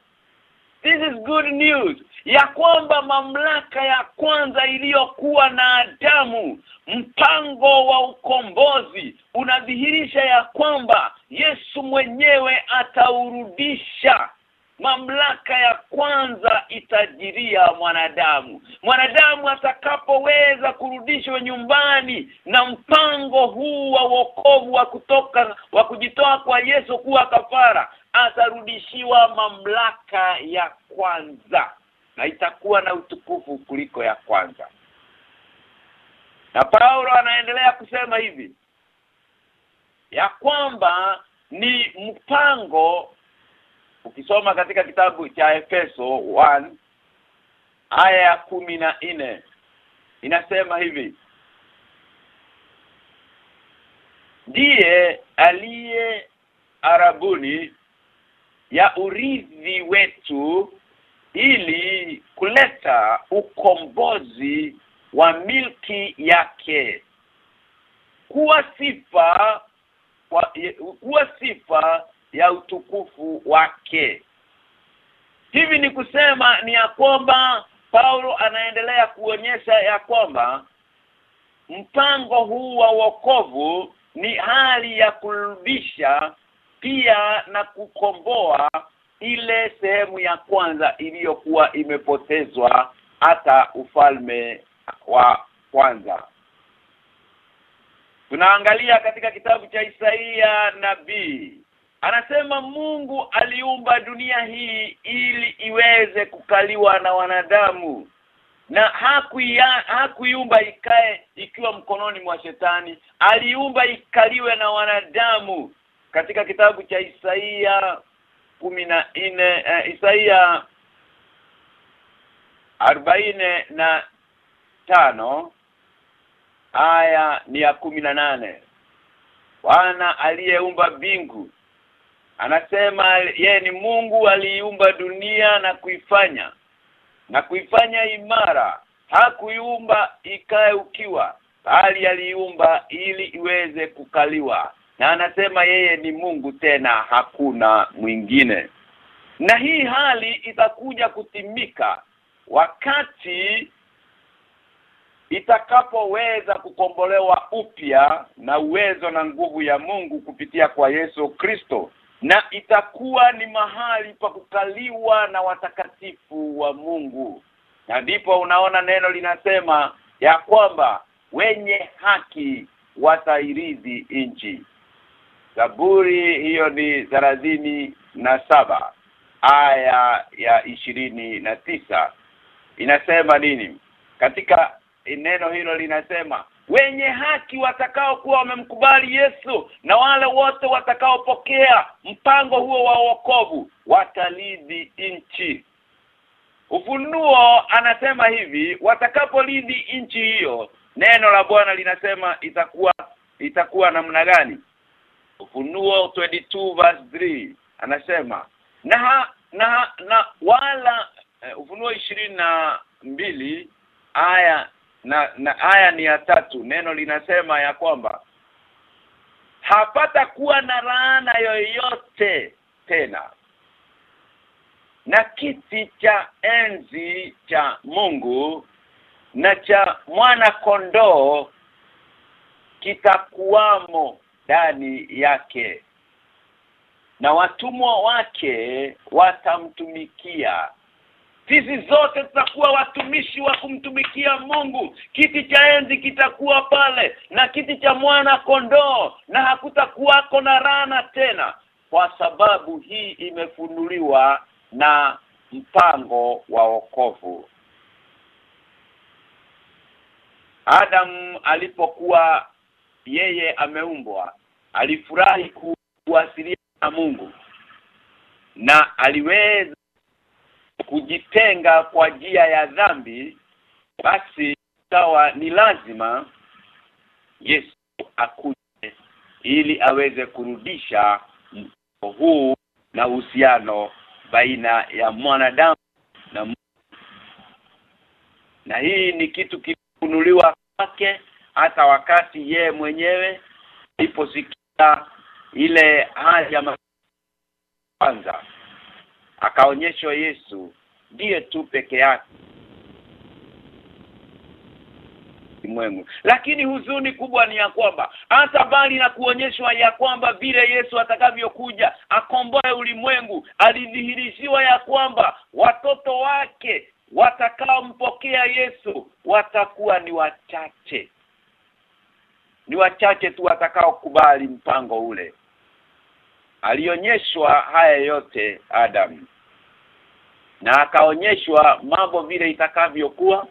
This is good news. Ya kwamba mamlaka ya kwanza iliyokuwa na Adamu mpango wa ukombozi unadhihirisha ya kwamba Yesu mwenyewe ataurudisha. Mamlaka ya kwanza itajiria mwanadamu. Mwanadamu atakapoweza kurudishwa nyumbani na mpango huu wa wokovu wa kutoka wa kujitoa kwa Yesu kuwa kafara atarudishiwa mamlaka ya kwanza na itakuwa na utukufu kuliko ya kwanza. Na Paulo anaendelea kusema hivi ya kwamba ni mpango ukisoma katika kitabu cha Efeso 1 aya ya kumi na nne inasema hivi ndiye aliye arabuni ya urithi wetu ili kuleta ukombozi wa milki yake. Kuwa sifa kuwa sifa ya utukufu wake. Hivi ni kusema ni ya kwamba Paulo anaendelea kuonyesha ya kwamba mpango huu wa wokovu ni hali ya kurudisha pia na kukomboa ile sehemu ya kwanza iliyokuwa imepotezwa hata ufalme wa kwanza. Tunaangalia katika kitabu cha Isaia nabii. Anasema Mungu aliumba dunia hii ili iweze kukaliwa na wanadamu. Na hakuiumba hakuiumba ikae ikiwa mkononi mwa shetani. Aliumba ikaliwe na wanadamu katika kitabu cha Isaia na nne uh, Isaia arobaini na tano aya ni ya kumi na nane. Bwana aliyeumba bingu anasema ye ni Mungu aliiumba dunia na kuifanya na kuifanya imara. Hakuiumba ikae ukiwa bali aliiumba ili iweze kukaliwa na anasema yeye ni Mungu tena hakuna mwingine. Na hii hali itakuja kutimika wakati itakapoweza kukombolewa upya na uwezo na nguvu ya Mungu kupitia kwa Yesu Kristo. Na itakuwa ni mahali pa kukaliwa na watakatifu wa Mungu. Na ndipo unaona neno linasema ya kwamba wenye haki watairidhi nchi Zaburi hiyo ni thelathini na saba aya ya ishirini na tisa. Inasema nini? Katika neno hilo linasema wenye haki watakao kuwa wamemkubali Yesu na wale wote watakaopokea mpango huo wa wokovu watalidhi nchi. Ufunuo anasema hivi watakapolidhi nchi hiyo neno la Bwana linasema itakuwa itakuwa namna gani Ufunuo 22 verse 3 anasema na na na wala uh, Ufunuo ishirini na mbili aya na, na aya ni ya tatu. Neno linasema ya kwamba hapata kuwa na laana yoyote tena na kiti cha enzi cha Mungu na cha mwana kondoo kitakuwamo ndani yake. Na watumwa wake watamtumikia. Sisi zote tutakuwa watumishi wa kumtumikia Mungu. Kiti cha enzi kitakuwa pale na kiti cha mwana kondoo na hakutakuwako na rana tena kwa sababu hii imefunuliwa na mpango wa wokovu. Adam alipokuwa yeye ameumbwa alifurahi kuwasilia na Mungu na aliweza kujitenga kwa njia ya dhambi basi sawa ni lazima Yesu akuje ili aweze kurudisha mpango huu na uhusiano baina ya mwanadamu na Mungu. na hii ni kitu kifunuliwa kwake hata wakati ye mwenyewe aliposikia ile hali ya kwanza. Akaonyeshwa Yesu ndiye tu peke yake. Ulimwengu lakini huzuni kubwa ni ya kwamba hata bali na kuonyeshwa ya kwamba vile Yesu atakavyokuja akomboe ulimwengu alidhihirishiwa ya kwamba watoto wake watakaompokea Yesu watakuwa ni wachache ni wachache tu watakaokubali mpango ule. Alionyeshwa haya yote Adam. Na akaonyeshwa mambo vile itakavyokuwa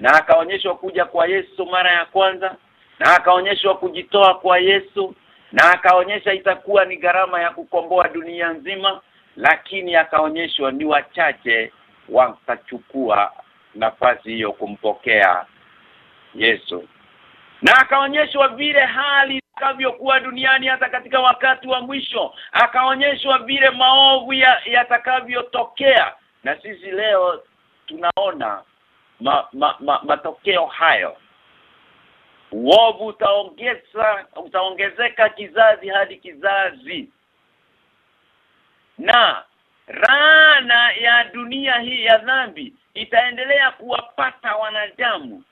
na akaonyeshwa kuja kwa Yesu mara ya kwanza na akaonyeshwa kujitoa kwa Yesu na akaonyesha itakuwa ni gharama ya kukomboa dunia nzima lakini akaonyeshwa ni wachache watachukua nafasi hiyo kumpokea Yesu na akaonyeshwa vile hali itakavyokuwa duniani hata katika wakati wa mwisho. Akaonyeshwa vile maovu yatakavyotokea. Ya na sisi leo tunaona ma, ma, ma, matokeo hayo. Uovu utaongeza utaongezeka kizazi hadi kizazi. Na rana ya dunia hii ya dhambi itaendelea kuwapata wanadamu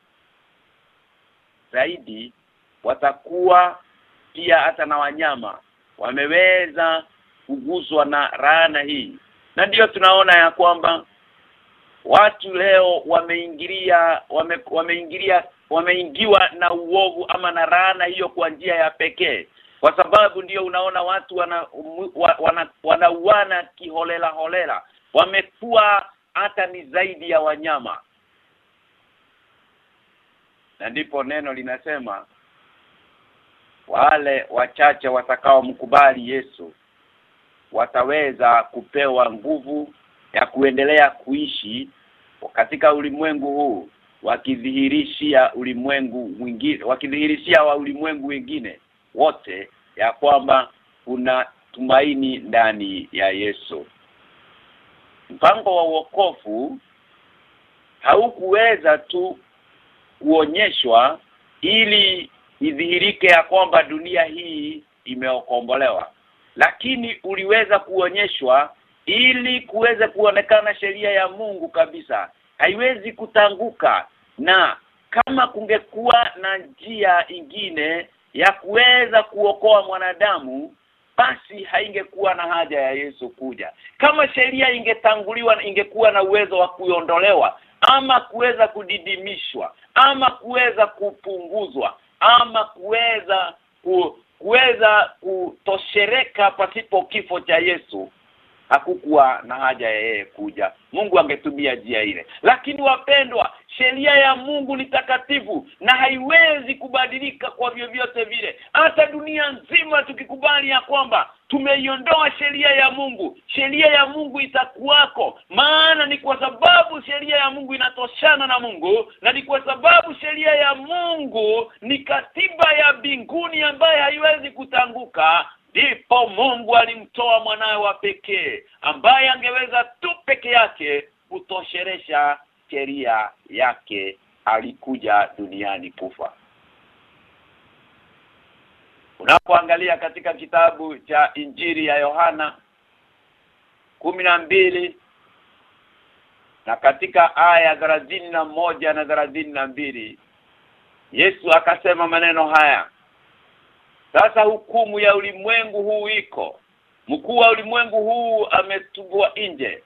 zaidi watakuwa pia hata na wanyama wameweza kuguzwa na rana hii. Na ndiyo tunaona ya kwamba watu leo wameingilia wame, wameingilia wameingiwa na uovu ama na rana hiyo kwa njia ya pekee. Kwa sababu ndiyo unaona watu wana wana wanauana kiholela holela. Wamekuwa hata ni zaidi ya wanyama na ndipo neno linasema wale wachache watakao mkubali Yesu wataweza kupewa nguvu ya kuendelea kuishi katika ulimwengu huu wakidhihirishia ulimwengu mwingine wakidhihirishia wa ulimwengu wengine wote ya kwamba kuna tumaini ndani ya Yesu. Mpango wa wokovu haukuweza tu kuonyeshwa ili idhihirike ya kwamba dunia hii imeokombolewa. Lakini uliweza kuonyeshwa ili kuweza kuonekana sheria ya Mungu kabisa. Haiwezi kutanguka na kama kungekuwa na njia ingine ya kuweza kuokoa mwanadamu basi haingekuwa na haja ya Yesu kuja. Kama sheria ingetanguliwa ingekuwa na uwezo wa kuondolewa ama kuweza kudidimishwa ama kuweza kupunguzwa ama kuweza ku, kuweza kutoshereka pasipo kifo cha Yesu hakukuwa na haja ya yeye kuja. Mungu angetumia njia ile. Lakini wapendwa sheria ya Mungu ni takatifu na haiwezi kubadilika kwa vyovyote vile. Hata dunia nzima tukikubali ya kwamba tumeiondoa sheria ya Mungu sheria ya Mungu itakuwako. Maana ni kwa sababu sheria ya Mungu inatoshana na Mungu na ni kwa sababu sheria ya Mungu ni katiba ya binguni ambayo haiwezi kutanguka ndipo Mungu alimtoa mwanawe wa pekee ambaye angeweza tu peke yake kutosheresha sheria yake alikuja duniani kufa. Unapoangalia katika kitabu cha Injili ya Yohana mbili na katika aya na moja na na mbili Yesu akasema maneno haya sasa hukumu ya ulimwengu huu iko. Mkuu wa ulimwengu huu ametubwa nje.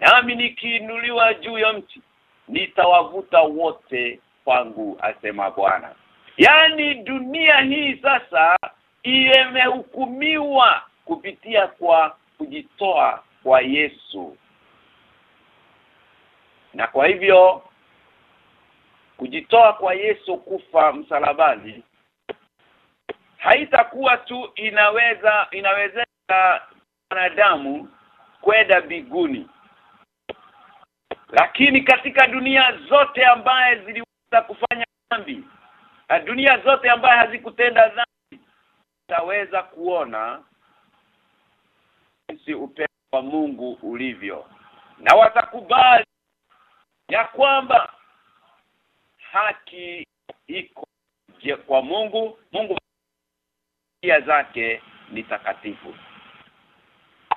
Nami nikiinuliwa juu ya mti nitawavuta wote kwangu asema Bwana. Yaani dunia hii sasa imehukumiwa kupitia kwa kujitoa kwa Yesu. Na kwa hivyo kujitoa kwa Yesu kufa msalabani haitakuwa tu inaweza inawezeka wanadamu kwenda biguni lakini katika dunia zote ambaye ziliweza kufanya dhambi na dunia zote ambaye hazikutenda dhambi taweza kuona jinsi upendo wa Mungu ulivyo. Na watakubali ya kwamba haki iko je kwa Mungu. Mungu njia zake ni takatifu.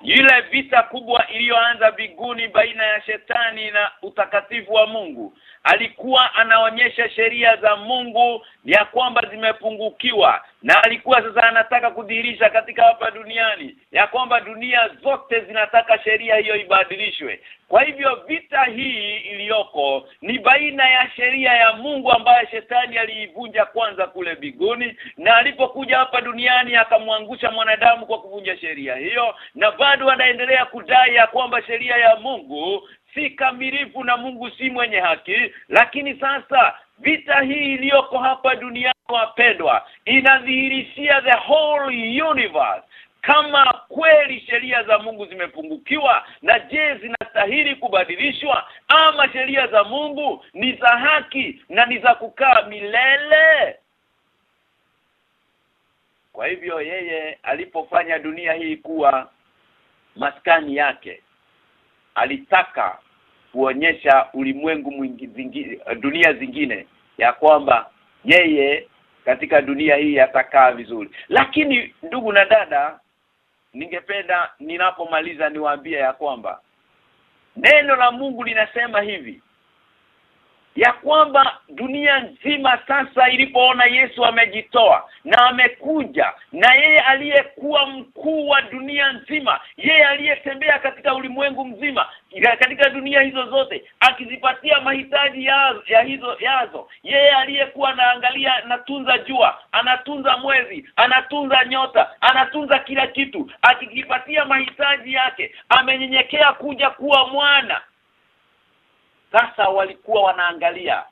Yule vita kubwa iliyoanza biguni baina ya shetani na utakatifu wa Mungu alikuwa anaonyesha sheria za Mungu ya kwamba zimepungukiwa. Na alikuwa sasa anataka kudhihirisha katika hapa duniani ya kwamba dunia zote zinataka sheria hiyo ibadilishwe. Kwa hivyo vita hii iliyoko ni baina ya sheria ya Mungu ambayo shetani aliivunja kwanza kule biguni na alipokuja hapa duniani akamwangusha mwanadamu kwa kuvunja sheria hiyo na bado anaendelea kudai ya kwamba sheria ya Mungu si kamilifu na Mungu si mwenye haki lakini sasa vita hii iliyoko hapa duniani wapendwa inadhihirishia the whole universe. Kama kweli sheria za Mungu zimepungukiwa na je zinastahili kubadilishwa ama sheria za Mungu ni za haki na ni za kukaa milele? Kwa hivyo yeye alipofanya dunia hii kuwa maskani yake alitaka kuonyesha ulimwengu mwingi zingi, dunia zingine ya kwamba yeye katika dunia hii atakaa vizuri. Lakini ndugu na dada ningependa ninapomaliza niwaambie ya kwamba neno la Mungu linasema hivi ya kwamba dunia nzima sasa ilipoona Yesu amejitoa na amekuja na yeye aliyekuwa mkuu wa dunia nzima yeye aliyetembea katika ulimwengu mzima katika dunia hizo zote akizipatia mahitaji ya, ya hizo yazo yeye aliyekuwa anaangalia anatunza jua anatunza mwezi anatunza nyota anatunza kila kitu akijipatia mahitaji yake amenyenyekea kuja kuwa mwana sasa walikuwa wanaangalia.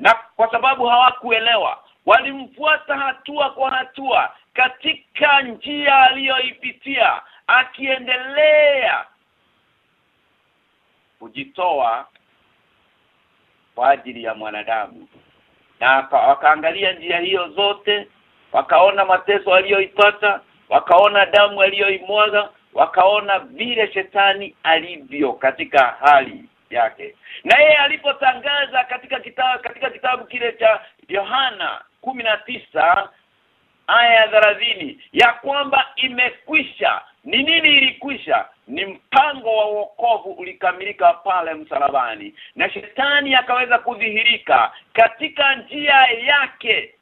Na kwa sababu hawakuelewa walimfuata hatua kwa hatua katika njia aliyoipitia akiendelea kujitoa kwa ajili ya mwanadamu. Na wakaangalia njia hiyo zote wakaona mateso aliyoipata wakaona damu aliyoimwaga wakaona vile shetani alivyo katika hali yake. Na yeye alipotangaza katika kitabu katika kitabu kile cha Yohana tisa aya ya 30 ya kwamba imekwisha. Ni nini ilikwisha? Ni mpango wa wokovu ulikamilika pale msalabani. Na shetani akaweza kudhihirika katika njia yake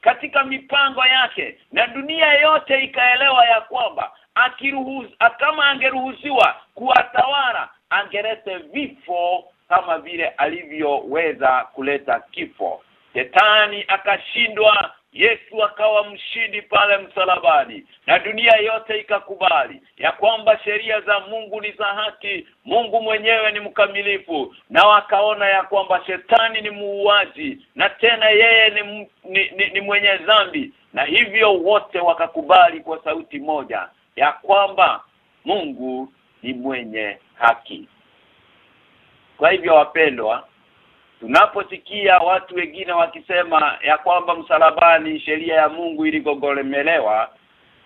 katika mipango yake. Na dunia yote ikaelewa ya kwamba akiruhusu kama angeruhusiwa kuwatawala angelete vifo kama vile alivyoweza kuleta kifo. Shetani akashindwa Yesu akawa mshindi pale msalabani na dunia yote ikakubali ya kwamba sheria za Mungu ni za haki Mungu mwenyewe ni mkamilifu na wakaona ya kwamba shetani ni muuaji na tena yeye ni, ni, ni, ni mwenye dhambi. Na hivyo wote wakakubali kwa sauti moja ya kwamba Mungu ni mwenye haki. Kwa hivyo wapendwa tunaposikia watu wengine wakisema ya kwamba msalabani sheria ya Mungu iligogolemelewa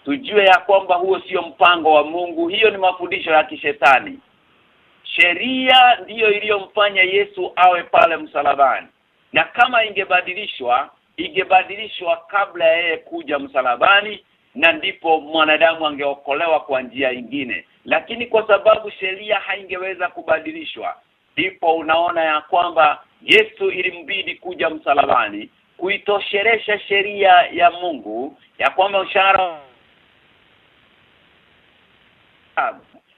tujue ya kwamba huo sio mpango wa Mungu. Hiyo ni mafundisho ya kishetani. Sheria ndiyo iliyomfanya Yesu awe pale msalabani. Na kama ingebadilishwa ingebadilishwa kabla ya yeye kuja msalabani na ndipo mwanadamu angeokolewa kwa njia ingine lakini kwa sababu sheria haingeweza kubadilishwa ndipo unaona ya kwamba Yesu ilimbidi kuja msalabani kuitosheresha sheria ya Mungu ya kwamba ushara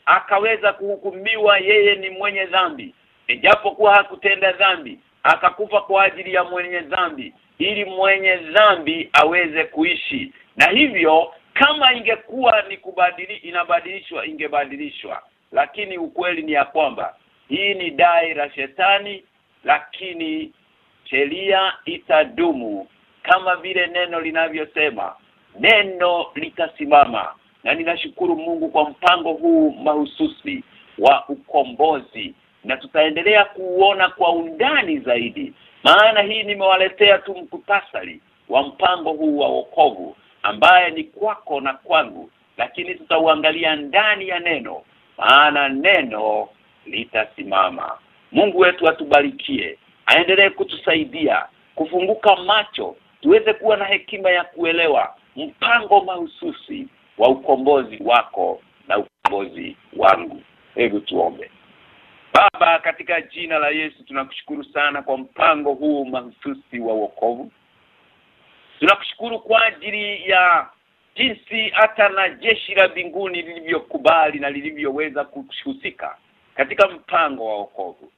akaweza kuhukumiwa yeye ni mwenye dhambi. Ijapokuwa hakutenda dhambi akakufa kwa ajili ya mwenye dhambi ili mwenye dhambi aweze kuishi. Na hivyo kama ingekuwa ni kubadili inabadilishwa ingebadilishwa. Lakini ukweli ni ya kwamba hii ni dai la shetani lakini sheria itadumu. Kama vile neno linavyosema neno litasimama. Na ninashukuru Mungu kwa mpango huu mahususi wa ukombozi. Na tutaendelea kuuona kwa undani zaidi. Maana hii nimewaletea tu mkutasari wa mpango huu wa wokovu ambaye ni kwako na kwangu lakini tutauangalia ndani ya neno maana neno litasimama. Mungu wetu atubarikie aendelee kutusaidia kufunguka macho tuweze kuwa na hekima ya kuelewa mpango mahususi wa ukombozi wako na ukombozi wangu. Hebu tuombe. Baba katika jina la Yesu tunakushukuru sana kwa mpango huu mahususi wa wokovu tunakushukuru kwa ajili ya jinsi hata na jeshi la mbinguni lilivyokubali na lilivyoweza kuhusika katika mpango wa wokovu.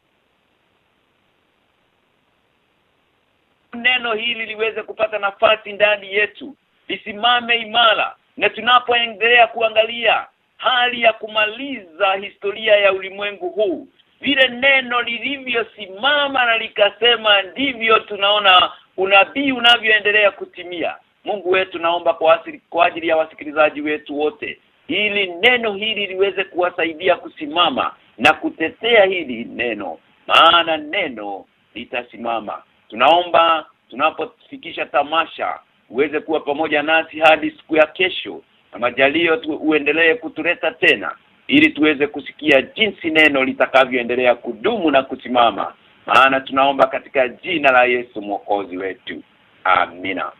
Neno hili liweze kupata nafasi ndani yetu lisimame imara na tunapoendelea kuangalia hali ya kumaliza historia ya ulimwengu huu vile neno lilivyosimama na likasema ndivyo tunaona unabii unavyoendelea kutimia. Mungu wetu naomba kwa, asili, kwa ajili ya wasikilizaji wetu wote ili neno hili liweze kuwasaidia kusimama na kutetea hili neno maana neno litasimama. Tunaomba tunapofikisha tamasha uweze kuwa pamoja nasi hadi siku ya kesho na majalio tu, uendelee kutuleta tena ili tuweze kusikia jinsi neno litakavyoendelea kudumu na kusimama. Maana tunaomba katika jina la Yesu mwokozi wetu. Amina.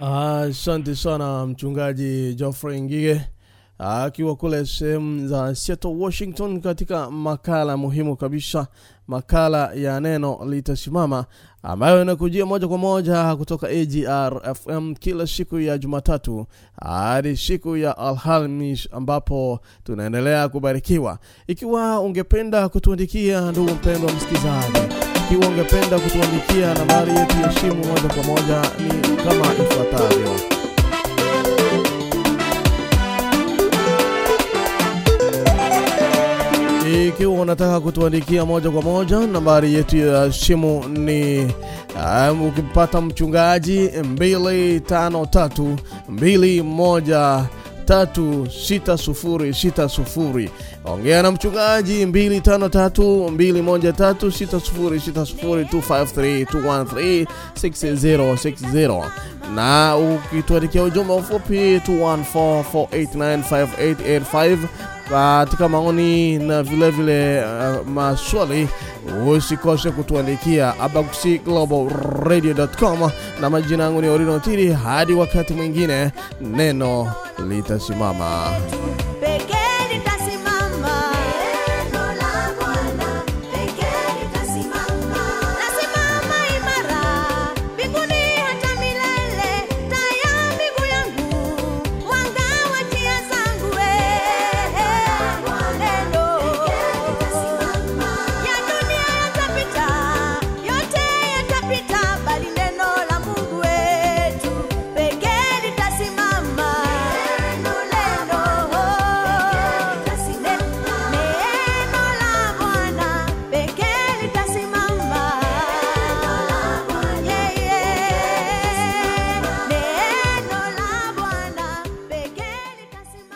Asante sana mchungaji Geoffrey Ngige akiwa kule sehemu za Seattle Washington katika makala muhimu kabisa makala ya neno litasimama ambayo inakujia moja kwa moja kutoka AGR FM kila siku ya Jumatatu hadi siku ya Alhamis ambapo tunaendelea kubarikiwa. Ikiwa ungependa kutuandikia, ndugu mpendwa msikilizaji, ikiwa ungependa kutuandikia, nambari yetu ya simu moja kwa moja ni kama ifuatavyo. Ikiwa unataka kutuandikia moja kwa moja, nambari yetu ya simu ni um, ukipata mchungaji 253 21 tatu sita sufuri sita sufuri. Ongea na mchungaji mbili tano tatu mbili moja tatu sita sufuri sita sufuri 253 213 6060 na ukituandikia ujumbe mfupi 21448958885 katika maoni na vile vile uh, maswali usikose kutuandikia abaxiglobalradio.com, na majina yangu ni Orinotiri. Hadi wakati mwingine, neno litasimama.